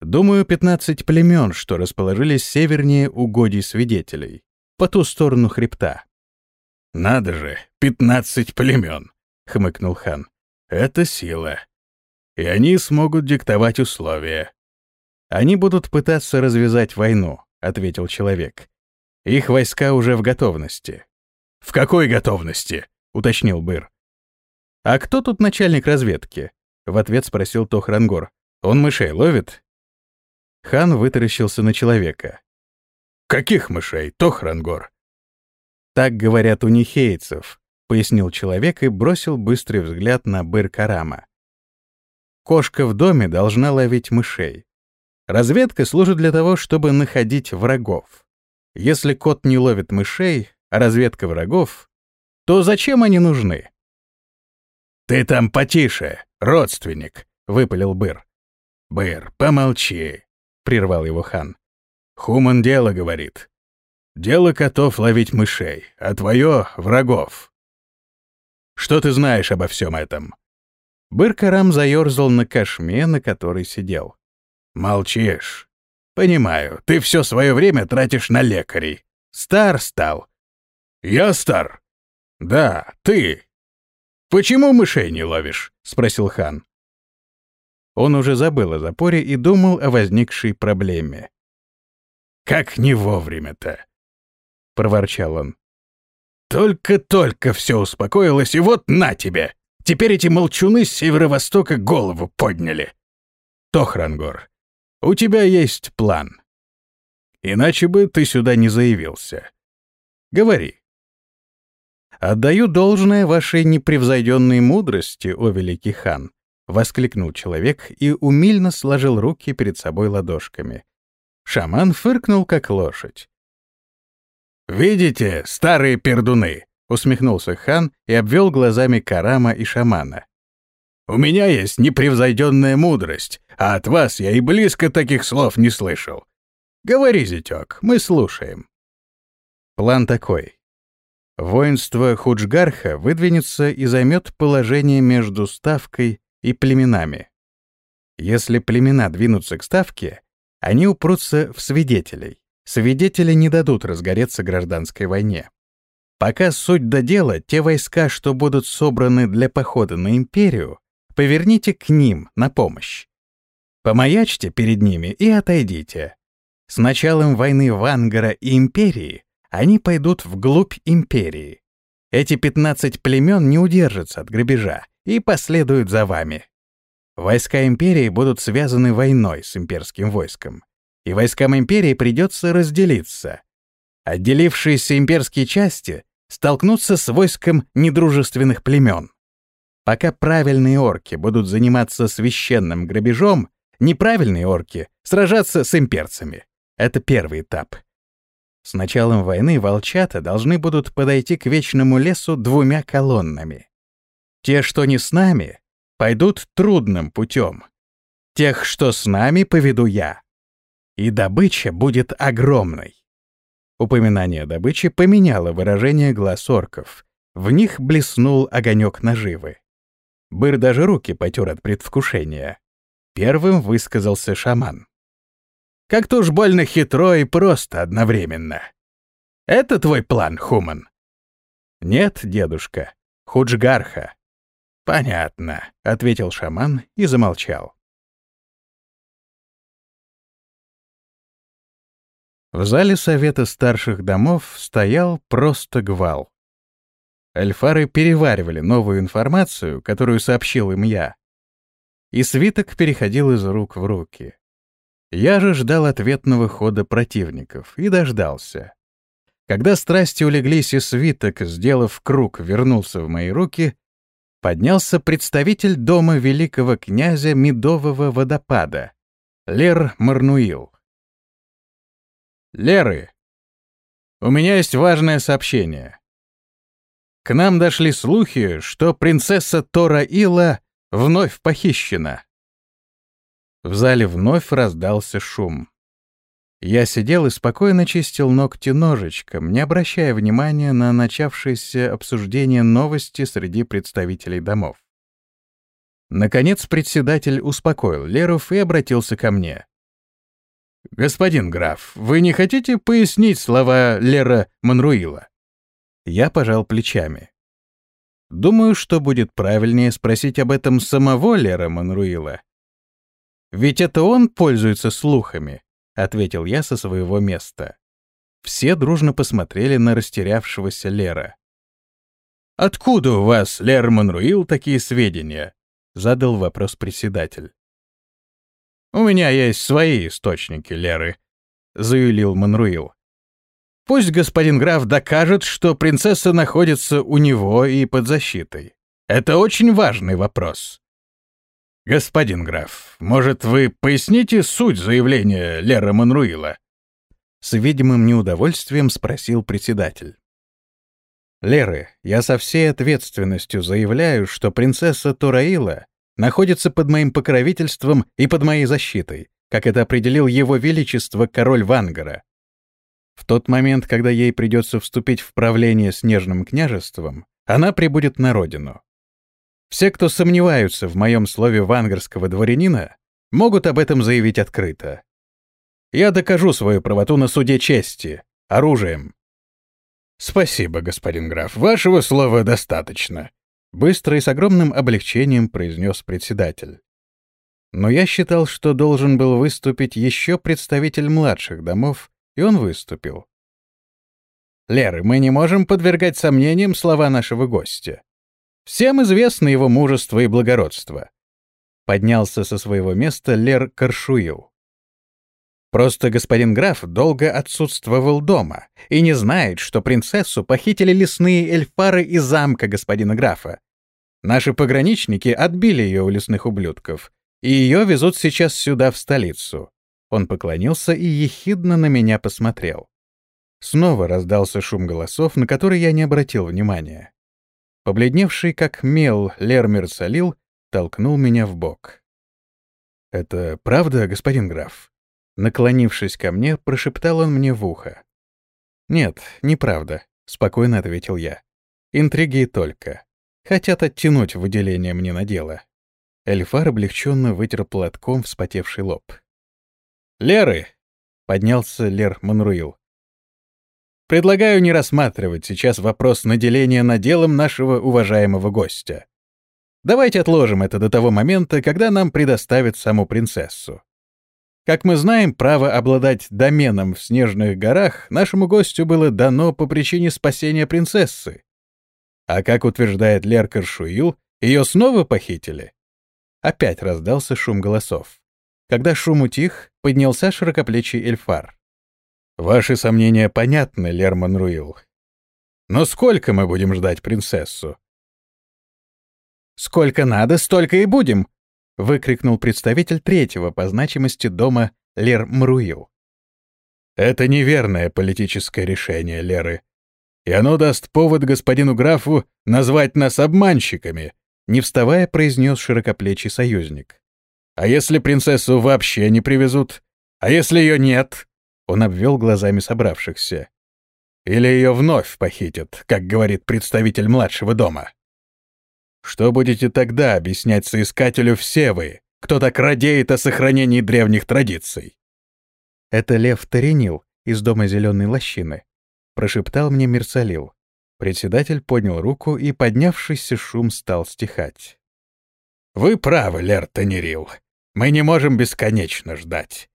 Думаю, пятнадцать племен, что расположились севернее угодий свидетелей, по ту сторону хребта. «Надо же, пятнадцать племен!» — хмыкнул хан. «Это сила и они смогут диктовать условия. Они будут пытаться развязать войну, ответил человек. Их войска уже в готовности. В какой готовности? уточнил Быр. А кто тут начальник разведки? в ответ спросил Тохрангор. Он мышей ловит? Хан вытаращился на человека. «Каких мышей, Тохрангор?» «Так говорят у нихейцев», — пояснил человек и бросил быстрый взгляд на Быр-Карама. Кошка в доме должна ловить мышей. Разведка служит для того, чтобы находить врагов. Если кот не ловит мышей, а разведка врагов, то зачем они нужны? «Ты там потише, родственник», — выпалил Быр. «Быр, помолчи», — прервал его хан. «Хуман дело говорит. Дело котов ловить мышей, а твое — врагов. Что ты знаешь обо всем этом?» Быр-Карам заерзал на кошме, на которой сидел. «Молчишь. Понимаю, ты все свое время тратишь на лекарей. Стар стал». «Я стар?» «Да, ты. Почему мышей не ловишь?» — спросил хан. Он уже забыл о запоре и думал о возникшей проблеме. «Как не вовремя-то!» — проворчал он. «Только-только все успокоилось, и вот на тебе! Теперь эти молчуны с северо-востока голову подняли. Тохрангор, у тебя есть план. Иначе бы ты сюда не заявился. Говори». «Отдаю должное вашей непревзойденной мудрости, о великий хан», — воскликнул человек и умильно сложил руки перед собой ладошками. Шаман фыркнул, как лошадь. «Видите, старые пердуны!» — усмехнулся хан и обвел глазами Карама и шамана. «У меня есть непревзойденная мудрость, а от вас я и близко таких слов не слышал. Говори, зятек, мы слушаем». План такой. Воинство Худжгарха выдвинется и займет положение между Ставкой и племенами. Если племена двинутся к Ставке, они упрутся в свидетелей. Свидетели не дадут разгореться гражданской войне. Пока суть до дела, те войска, что будут собраны для похода на империю, поверните к ним на помощь. Помаячьте перед ними и отойдите. С началом войны Вангара и империи они пойдут вглубь империи. Эти 15 племен не удержатся от грабежа и последуют за вами. Войска империи будут связаны войной с имперским войском, и войскам империи придется разделиться. Отделившиеся имперские части столкнутся с войском недружественных племен. Пока правильные орки будут заниматься священным грабежом, неправильные орки сражаться с имперцами. Это первый этап. С началом войны волчата должны будут подойти к Вечному лесу двумя колоннами. Те, что не с нами, пойдут трудным путем. Тех, что с нами, поведу я. И добыча будет огромной. Упоминание добычи поменяло выражение глаз орков. В них блеснул огонек наживы. Быр даже руки потер от предвкушения. Первым высказался шаман. «Как-то уж больно хитро и просто одновременно. Это твой план, Хуман?» «Нет, дедушка. Худжгарха. «Понятно», — ответил шаман и замолчал. В зале Совета старших домов стоял просто гвал. Эльфары переваривали новую информацию, которую сообщил им я. И свиток переходил из рук в руки. Я же ждал ответного хода противников и дождался. Когда страсти улеглись и свиток, сделав круг, вернулся в мои руки, поднялся представитель дома великого князя Медового водопада, Лер Марнуил. Леры, у меня есть важное сообщение. К нам дошли слухи, что принцесса Тора Ила вновь похищена. В зале вновь раздался шум. Я сидел и спокойно чистил ногти ножичком, не обращая внимания на начавшееся обсуждение новости среди представителей домов. Наконец председатель успокоил Леров и обратился ко мне. «Господин граф, вы не хотите пояснить слова Лера Манруила?» Я пожал плечами. Думаю, что будет правильнее спросить об этом самого Лера Манруила. Ведь это он пользуется слухами, — ответил я со своего места. Все дружно посмотрели на растерявшегося Лера. «Откуда у вас, Лер Монруил, такие сведения?» — задал вопрос председатель. «У меня есть свои источники, Леры», — заявил Монруил. «Пусть господин граф докажет, что принцесса находится у него и под защитой. Это очень важный вопрос. «Господин граф, может, вы поясните суть заявления Лера Манруила?» С видимым неудовольствием спросил председатель. «Леры, я со всей ответственностью заявляю, что принцесса Тураила находится под моим покровительством и под моей защитой, как это определил его величество король Вангара. В тот момент, когда ей придется вступить в правление снежным княжеством, она прибудет на родину. Все, кто сомневаются в моем слове вангарского дворянина, могут об этом заявить открыто. Я докажу свою правоту на суде чести, оружием. Спасибо, господин граф, вашего слова достаточно, быстро и с огромным облегчением произнес председатель. Но я считал, что должен был выступить еще представитель младших домов, и он выступил. «Леры, мы не можем подвергать сомнениям слова нашего гостя. Всем известно его мужество и благородство». Поднялся со своего места Лер Каршуил. Просто господин граф долго отсутствовал дома и не знает, что принцессу похитили лесные эльфары из замка господина графа. Наши пограничники отбили ее у лесных ублюдков, и ее везут сейчас сюда, в столицу. Он поклонился и ехидно на меня посмотрел. Снова раздался шум голосов, на который я не обратил внимания. Побледневший, как мел, Лермер Салил толкнул меня в бок. «Это правда, господин граф?» Наклонившись ко мне, прошептал он мне в ухо. «Нет, неправда», — спокойно ответил я. «Интриги только. Хотят оттянуть выделение мне на дело». Эльфар облегченно вытер платком вспотевший лоб. «Леры!» — поднялся Лер Монруил. «Предлагаю не рассматривать сейчас вопрос наделения наделом нашего уважаемого гостя. Давайте отложим это до того момента, когда нам предоставят саму принцессу. Как мы знаем, право обладать доменом в Снежных горах нашему гостю было дано по причине спасения принцессы. А как утверждает Леркар Шуил, ее снова похитили. Опять раздался шум голосов. Когда шум утих, поднялся широкоплечий эльфар. «Ваши сомнения понятны, Лерман Руил. Но сколько мы будем ждать принцессу?» «Сколько надо, столько и будем!» — выкрикнул представитель третьего по значимости дома Лер Мруил. «Это неверное политическое решение, Леры. И оно даст повод господину графу назвать нас обманщиками», — не вставая произнес широкоплечий союзник. «А если принцессу вообще не привезут? А если ее нет?» Он обвел глазами собравшихся. «Или ее вновь похитят, как говорит представитель младшего дома?» Что будете тогда объяснять соискателю все вы, кто так радеет о сохранении древних традиций? Это Лев Таренил из дома Зеленой лощины, прошептал мне Мерсалил. Председатель поднял руку, и поднявшийся шум стал стихать. «Вы правы, Лер Танерил. Мы не можем бесконечно ждать.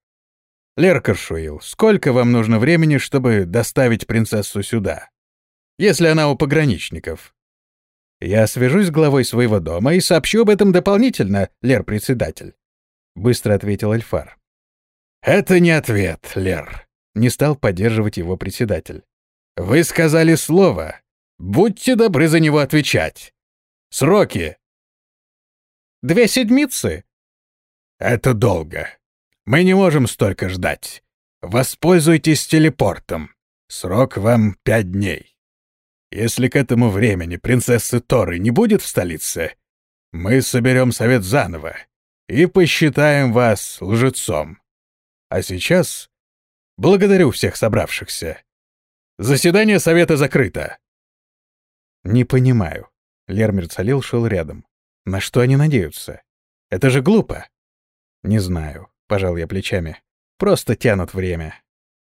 Лер Каршуил, сколько вам нужно времени, чтобы доставить принцессу сюда? Если она у пограничников, «Я свяжусь с главой своего дома и сообщу об этом дополнительно, Лер-председатель», — быстро ответил Эльфар. «Это не ответ, Лер», — не стал поддерживать его председатель. «Вы сказали слово. Будьте добры за него отвечать. Сроки». «Две седмицы». «Это долго. Мы не можем столько ждать. Воспользуйтесь телепортом. Срок вам пять дней». Если к этому времени принцессы Торы не будет в столице, мы соберем совет заново и посчитаем вас лжецом. А сейчас благодарю всех собравшихся. Заседание совета закрыто. Не понимаю. Лермер Цалил шел рядом. На что они надеются? Это же глупо. Не знаю, пожал я плечами. Просто тянут время.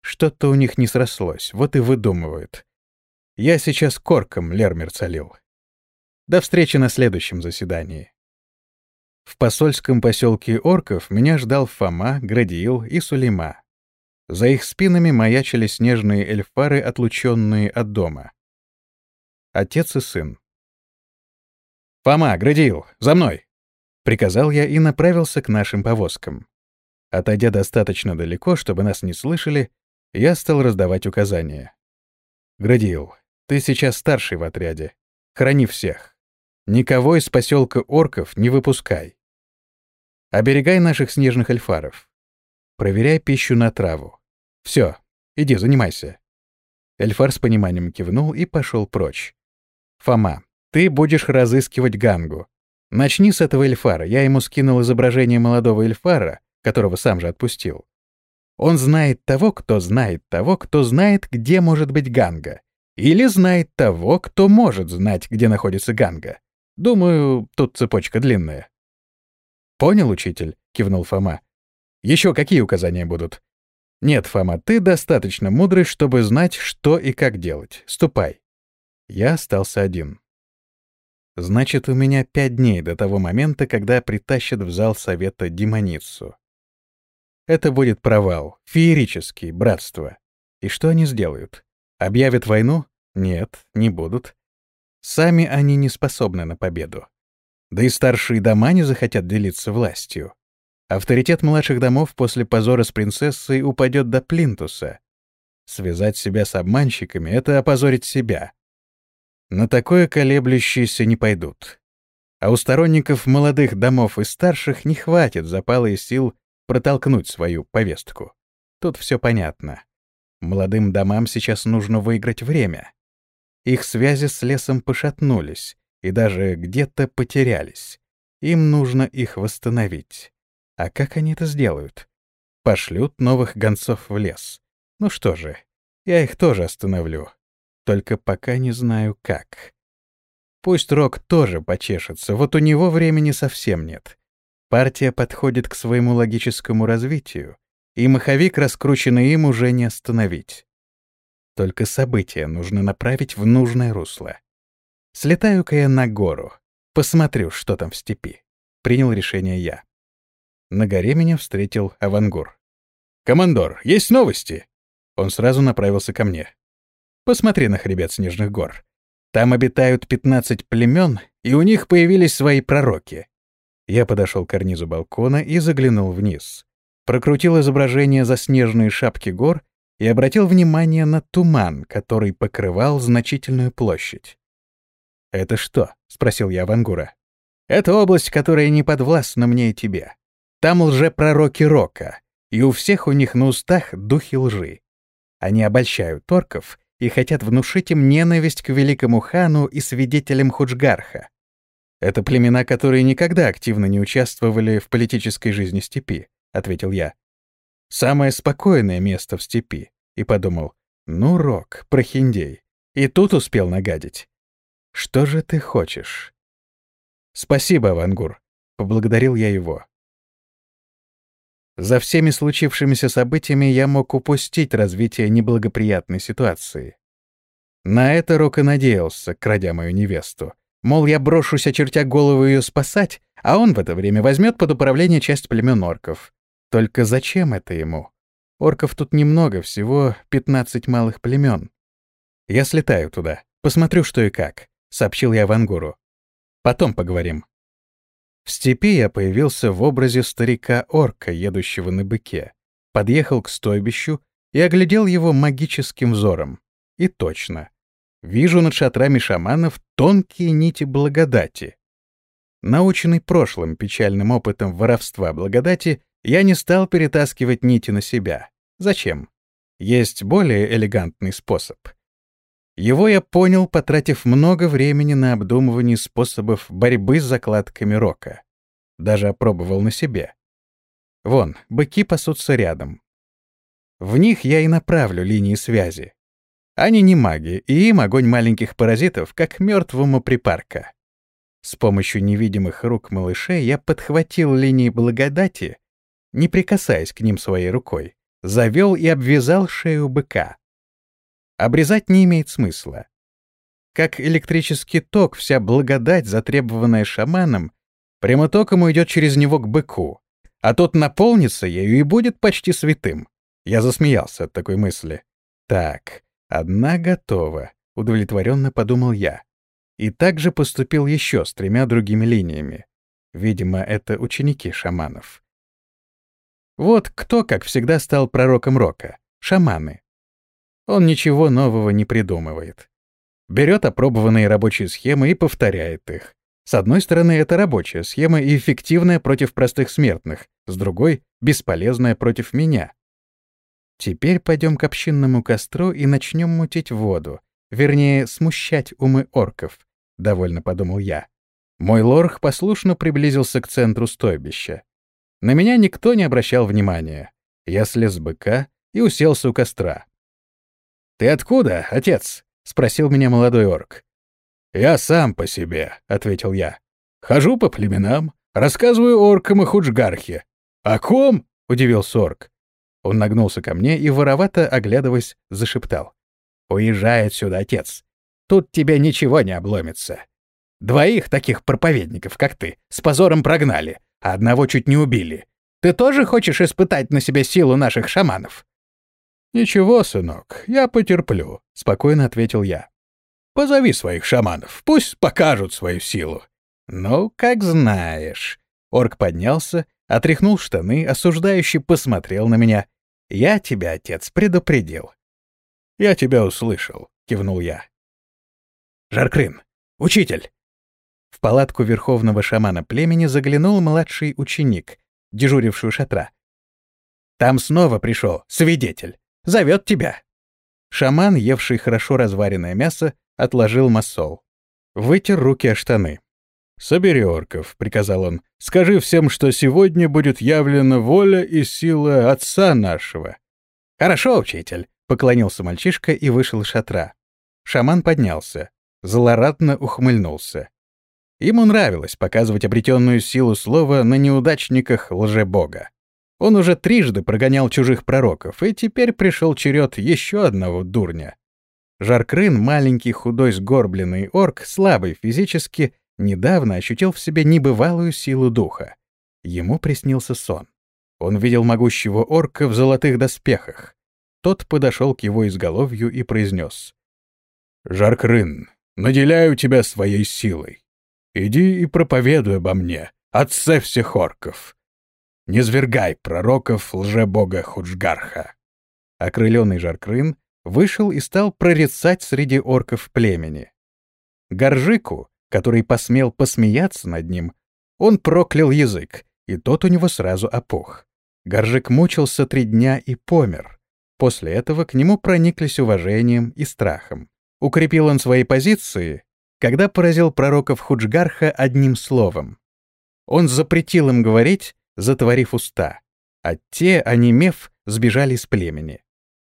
Что-то у них не срослось, вот и выдумывают. Я сейчас корком Лермер цалил. До встречи на следующем заседании. В посольском поселке Орков меня ждал Фома, Градиил и Сулейма. За их спинами маячили снежные эльфары, отлученные от дома. Отец и сын. «Фома, Градиил, за мной!» — приказал я и направился к нашим повозкам. Отойдя достаточно далеко, чтобы нас не слышали, я стал раздавать указания. «Градиил, ты сейчас старший в отряде. Храни всех. Никого из поселка орков не выпускай. Оберегай наших снежных эльфаров. Проверяй пищу на траву. Все, иди, занимайся. Эльфар с пониманием кивнул и пошел прочь. Фома, ты будешь разыскивать Гангу. Начни с этого эльфара. Я ему скинул изображение молодого эльфара, которого сам же отпустил. Он знает того, кто знает того, кто знает, где может быть Ганга. Или знает того, кто может знать, где находится Ганга. Думаю, тут цепочка длинная. «Понял, учитель?» — кивнул Фома. «Еще какие указания будут?» «Нет, Фома, ты достаточно мудрый, чтобы знать, что и как делать. Ступай». Я остался один. Значит, у меня пять дней до того момента, когда притащат в зал совета демоницу. Это будет провал, феерический, братство. И что они сделают? Объявят войну? Нет, не будут. Сами они не способны на победу. Да и старшие дома не захотят делиться властью. Авторитет младших домов после позора с принцессой упадет до плинтуса. Связать себя с обманщиками — это опозорить себя. На такое колеблющиеся не пойдут. А у сторонников молодых домов и старших не хватит запала и сил протолкнуть свою повестку. Тут все понятно. Молодым домам сейчас нужно выиграть время. Их связи с лесом пошатнулись и даже где-то потерялись. Им нужно их восстановить. А как они это сделают? Пошлют новых гонцов в лес. Ну что же, я их тоже остановлю. Только пока не знаю как. Пусть Рок тоже почешется, вот у него времени совсем нет. Партия подходит к своему логическому развитию, и маховик, раскрученный им, уже не остановить. Только события нужно направить в нужное русло. Слетаю-ка я на гору, посмотрю, что там в степи. Принял решение я. На горе меня встретил Авангур. «Командор, есть новости?» Он сразу направился ко мне. «Посмотри на хребет Снежных гор. Там обитают 15 племен, и у них появились свои пророки». Я подошел к карнизу балкона и заглянул вниз. Прокрутил изображение заснеженной шапки гор и обратил внимание на туман, который покрывал значительную площадь. «Это что?» — спросил я Вангура. «Это область, которая не подвластна мне и тебе. Там лже-пророки Рока, и у всех у них на устах духи лжи. Они обольщают торков и хотят внушить им ненависть к великому хану и свидетелям Худжгарха. Это племена, которые никогда активно не участвовали в политической жизни степи, — ответил я. Самое спокойное место в степи. И подумал, ну, Рок, прохиндей. И тут успел нагадить. Что же ты хочешь? Спасибо, Вангур. Поблагодарил я его. За всеми случившимися событиями я мог упустить развитие неблагоприятной ситуации. На это Рок и надеялся, крадя мою невесту. Мол, я брошусь, очертя голову ее спасать, а он в это время возьмет под управление часть племен орков. Только зачем это ему? Орков тут немного, всего 15 малых племен. Я слетаю туда, посмотрю, что и как, сообщил я Вангуру. Потом поговорим. В степи я появился в образе старика-орка, едущего на быке. Подъехал к стойбищу и оглядел его магическим взором. И точно. Вижу над шатрами шаманов тонкие нити благодати. Наученный прошлым печальным опытом воровства благодати, я не стал перетаскивать нити на себя. Зачем? Есть более элегантный способ. Его я понял, потратив много времени на обдумывание способов борьбы с закладками рока. Даже опробовал на себе. Вон, быки пасутся рядом. В них я и направлю линии связи. Они не маги, и им огонь маленьких паразитов, как мертвому припарка. С помощью невидимых рук малышей я подхватил линии благодати не прикасаясь к ним своей рукой, завел и обвязал шею быка. Обрезать не имеет смысла. Как электрический ток, вся благодать, затребованная шаманом, прямотоком уйдет через него к быку, а тот наполнится ею и будет почти святым. Я засмеялся от такой мысли. Так, одна готова, удовлетворенно подумал я. И также поступил еще с тремя другими линиями. Видимо, это ученики шаманов. Вот кто, как всегда, стал пророком рока — шаманы. Он ничего нового не придумывает. Берет опробованные рабочие схемы и повторяет их. С одной стороны, это рабочая схема и эффективная против простых смертных, с другой — бесполезная против меня. Теперь пойдем к общинному костру и начнем мутить воду, вернее, смущать умы орков, — довольно подумал я. Мой лорх послушно приблизился к центру стойбища. На меня никто не обращал внимания. Я слез с быка и уселся у костра. «Ты откуда, отец?» — спросил меня молодой орк. «Я сам по себе», — ответил я. «Хожу по племенам, рассказываю оркам и худжгархе». «О ком?» — удивился орк. Он нагнулся ко мне и, воровато оглядываясь, зашептал. «Уезжай отсюда, отец. Тут тебе ничего не обломится. Двоих таких проповедников, как ты, с позором прогнали, а одного чуть не убили. Ты тоже хочешь испытать на себе силу наших шаманов?» «Ничего, сынок, я потерплю», — спокойно ответил я. «Позови своих шаманов, пусть покажут свою силу». «Ну, как знаешь». Орк поднялся, отряхнул штаны, осуждающий посмотрел на меня. «Я тебя, отец, предупредил». «Я тебя услышал», — кивнул я. «Жаркрын, учитель!» В палатку верховного шамана племени заглянул младший ученик, дежуривший у шатра. «Там снова пришел свидетель. Зовет тебя». Шаман, евший хорошо разваренное мясо, отложил масол. Вытер руки о штаны. «Собери орков», — приказал он. «Скажи всем, что сегодня будет явлена воля и сила отца нашего». «Хорошо, учитель», — поклонился мальчишка и вышел из шатра. Шаман поднялся, злорадно ухмыльнулся. Ему нравилось показывать обретенную силу слова на неудачниках лжебога. Он уже трижды прогонял чужих пророков, и теперь пришел черед еще одного дурня. Жаркрын, маленький худой сгорбленный орк, слабый физически, недавно ощутил в себе небывалую силу духа. Ему приснился сон. Он видел могущего орка в золотых доспехах. Тот подошел к его изголовью и произнес. «Жаркрын, наделяю тебя своей силой. Иди и проповедуй обо мне, отце всех орков. Не свергай пророков лжебога Худжгарха. Окрыленный Жаркрын вышел и стал прорицать среди орков племени. Горжику, который посмел посмеяться над ним, он проклял язык, и тот у него сразу опух. Горжик мучился три дня и помер. После этого к нему прониклись уважением и страхом. Укрепил он свои позиции, когда поразил пророков Худжгарха одним словом. Он запретил им говорить, затворив уста, а те, онемев, сбежали из племени.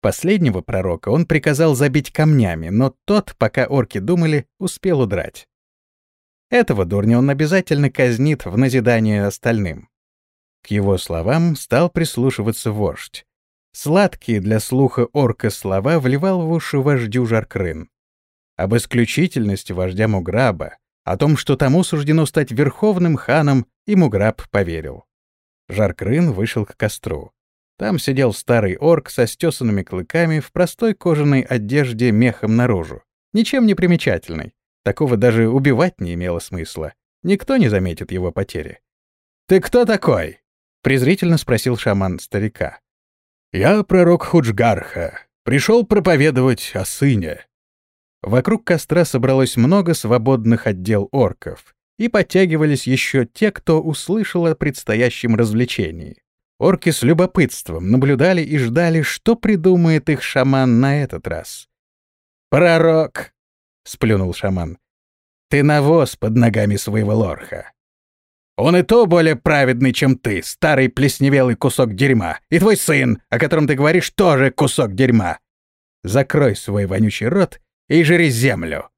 Последнего пророка он приказал забить камнями, но тот, пока орки думали, успел удрать. Этого дурня он обязательно казнит в назидание остальным. К его словам стал прислушиваться вождь. Сладкие для слуха орка слова вливал в уши вождю Жаркрын об исключительности вождя Муграба, о том, что тому суждено стать верховным ханом, и Муграб поверил. Жаркрын вышел к костру. Там сидел старый орк со стесанными клыками в простой кожаной одежде мехом наружу. Ничем не примечательный. Такого даже убивать не имело смысла. Никто не заметит его потери. «Ты кто такой?» — презрительно спросил шаман старика. «Я пророк Худжгарха. Пришел проповедовать о сыне», Вокруг костра собралось много свободных отдел орков, и подтягивались еще те, кто услышал о предстоящем развлечении. Орки с любопытством наблюдали и ждали, что придумает их шаман на этот раз. «Пророк!» — сплюнул шаман. «Ты навоз под ногами своего лорха. Он и то более праведный, чем ты, старый плесневелый кусок дерьма, и твой сын, о котором ты говоришь, тоже кусок дерьма. Закрой свой вонючий рот и жри землю.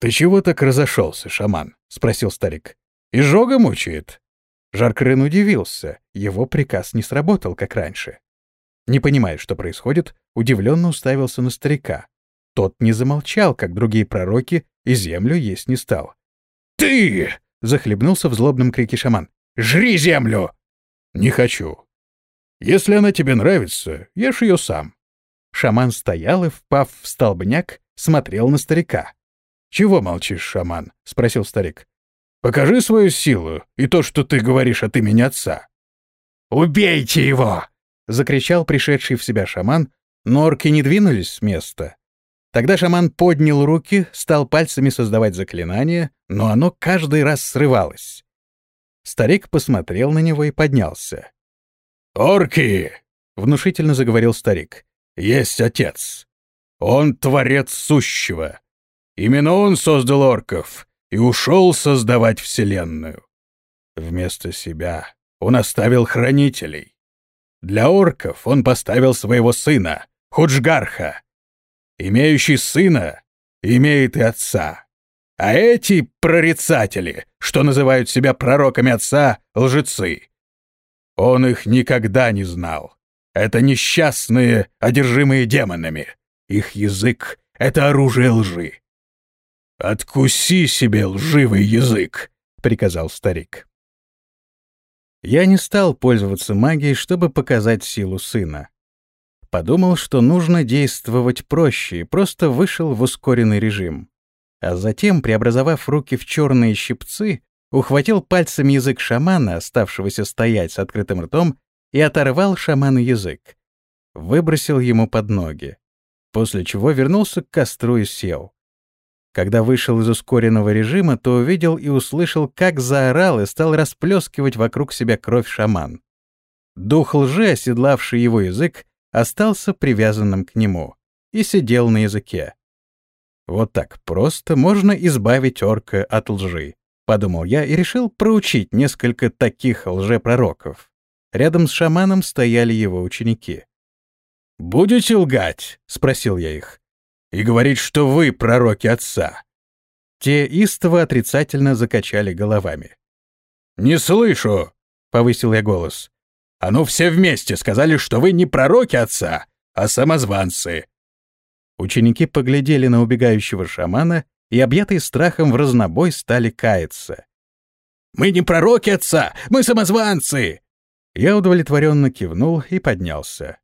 «Ты чего так разошелся, шаман?» — спросил старик. «Изжога мучает?» Жаркрын удивился, его приказ не сработал, как раньше. Не понимая, что происходит, удивленно уставился на старика. Тот не замолчал, как другие пророки, и землю есть не стал. «Ты!» — захлебнулся в злобном крике шаман. «Жри землю!» «Не хочу. Если она тебе нравится, ешь ее сам». Шаман стоял и, впав в столбняк, смотрел на старика. «Чего молчишь, шаман?» — спросил старик. «Покажи свою силу и то, что ты говоришь от имени отца». «Убейте его!» — закричал пришедший в себя шаман, но орки не двинулись с места. Тогда шаман поднял руки, стал пальцами создавать заклинание, но оно каждый раз срывалось. Старик посмотрел на него и поднялся. «Орки!» — внушительно заговорил старик. «Есть отец. Он творец сущего. Именно он создал орков и ушел создавать Вселенную. Вместо себя он оставил хранителей. Для орков он поставил своего сына, Худжгарха. Имеющий сына, имеет и отца. А эти прорицатели, что называют себя пророками отца, лжецы. Он их никогда не знал. Это несчастные, одержимые демонами. Их язык — это оружие лжи. «Откуси себе лживый язык!» — приказал старик. Я не стал пользоваться магией, чтобы показать силу сына. Подумал, что нужно действовать проще, и просто вышел в ускоренный режим. А затем, преобразовав руки в черные щипцы, ухватил пальцами язык шамана, оставшегося стоять с открытым ртом, и оторвал шаману язык. Выбросил ему под ноги, после чего вернулся к костру и сел. Когда вышел из ускоренного режима, то увидел и услышал, как заорал и стал расплескивать вокруг себя кровь шаман. Дух лжи, оседлавший его язык, остался привязанным к нему и сидел на языке. Вот так просто можно избавить орка от лжи, подумал я и решил проучить несколько таких лжепророков. Рядом с шаманом стояли его ученики. «Будете лгать?» — спросил я их и говорить, что вы пророки отца». Те истово отрицательно закачали головами. «Не слышу!» — повысил я голос. «А ну все вместе сказали, что вы не пророки отца, а самозванцы!» Ученики поглядели на убегающего шамана и, объятые страхом в разнобой, стали каяться. «Мы не пророки отца, мы самозванцы!» Я удовлетворенно кивнул и поднялся.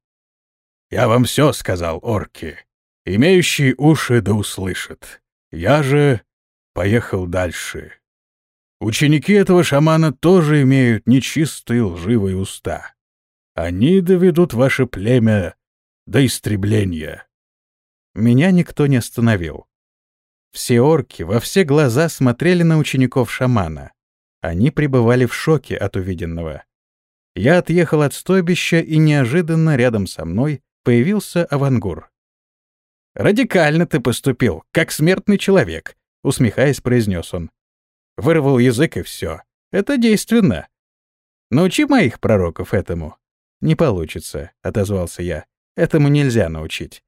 «Я вам все сказал, орки. Имеющий уши да услышит. Я же поехал дальше. Ученики этого шамана тоже имеют нечистые лживые уста. Они доведут ваше племя до истребления. Меня никто не остановил. Все орки во все глаза смотрели на учеников шамана. Они пребывали в шоке от увиденного. Я отъехал от стойбища, и неожиданно рядом со мной появился авангур. «Радикально ты поступил, как смертный человек», — усмехаясь, произнес он. Вырвал язык и все. Это действенно. Научи моих пророков этому. Не получится, — отозвался я. Этому нельзя научить.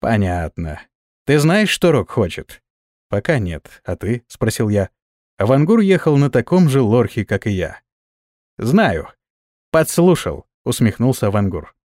Понятно. Ты знаешь, что Рок хочет? Пока нет. А ты? — спросил я. Авангур ехал на таком же лорхе, как и я. Знаю. Подслушал, — усмехнулся Авангур.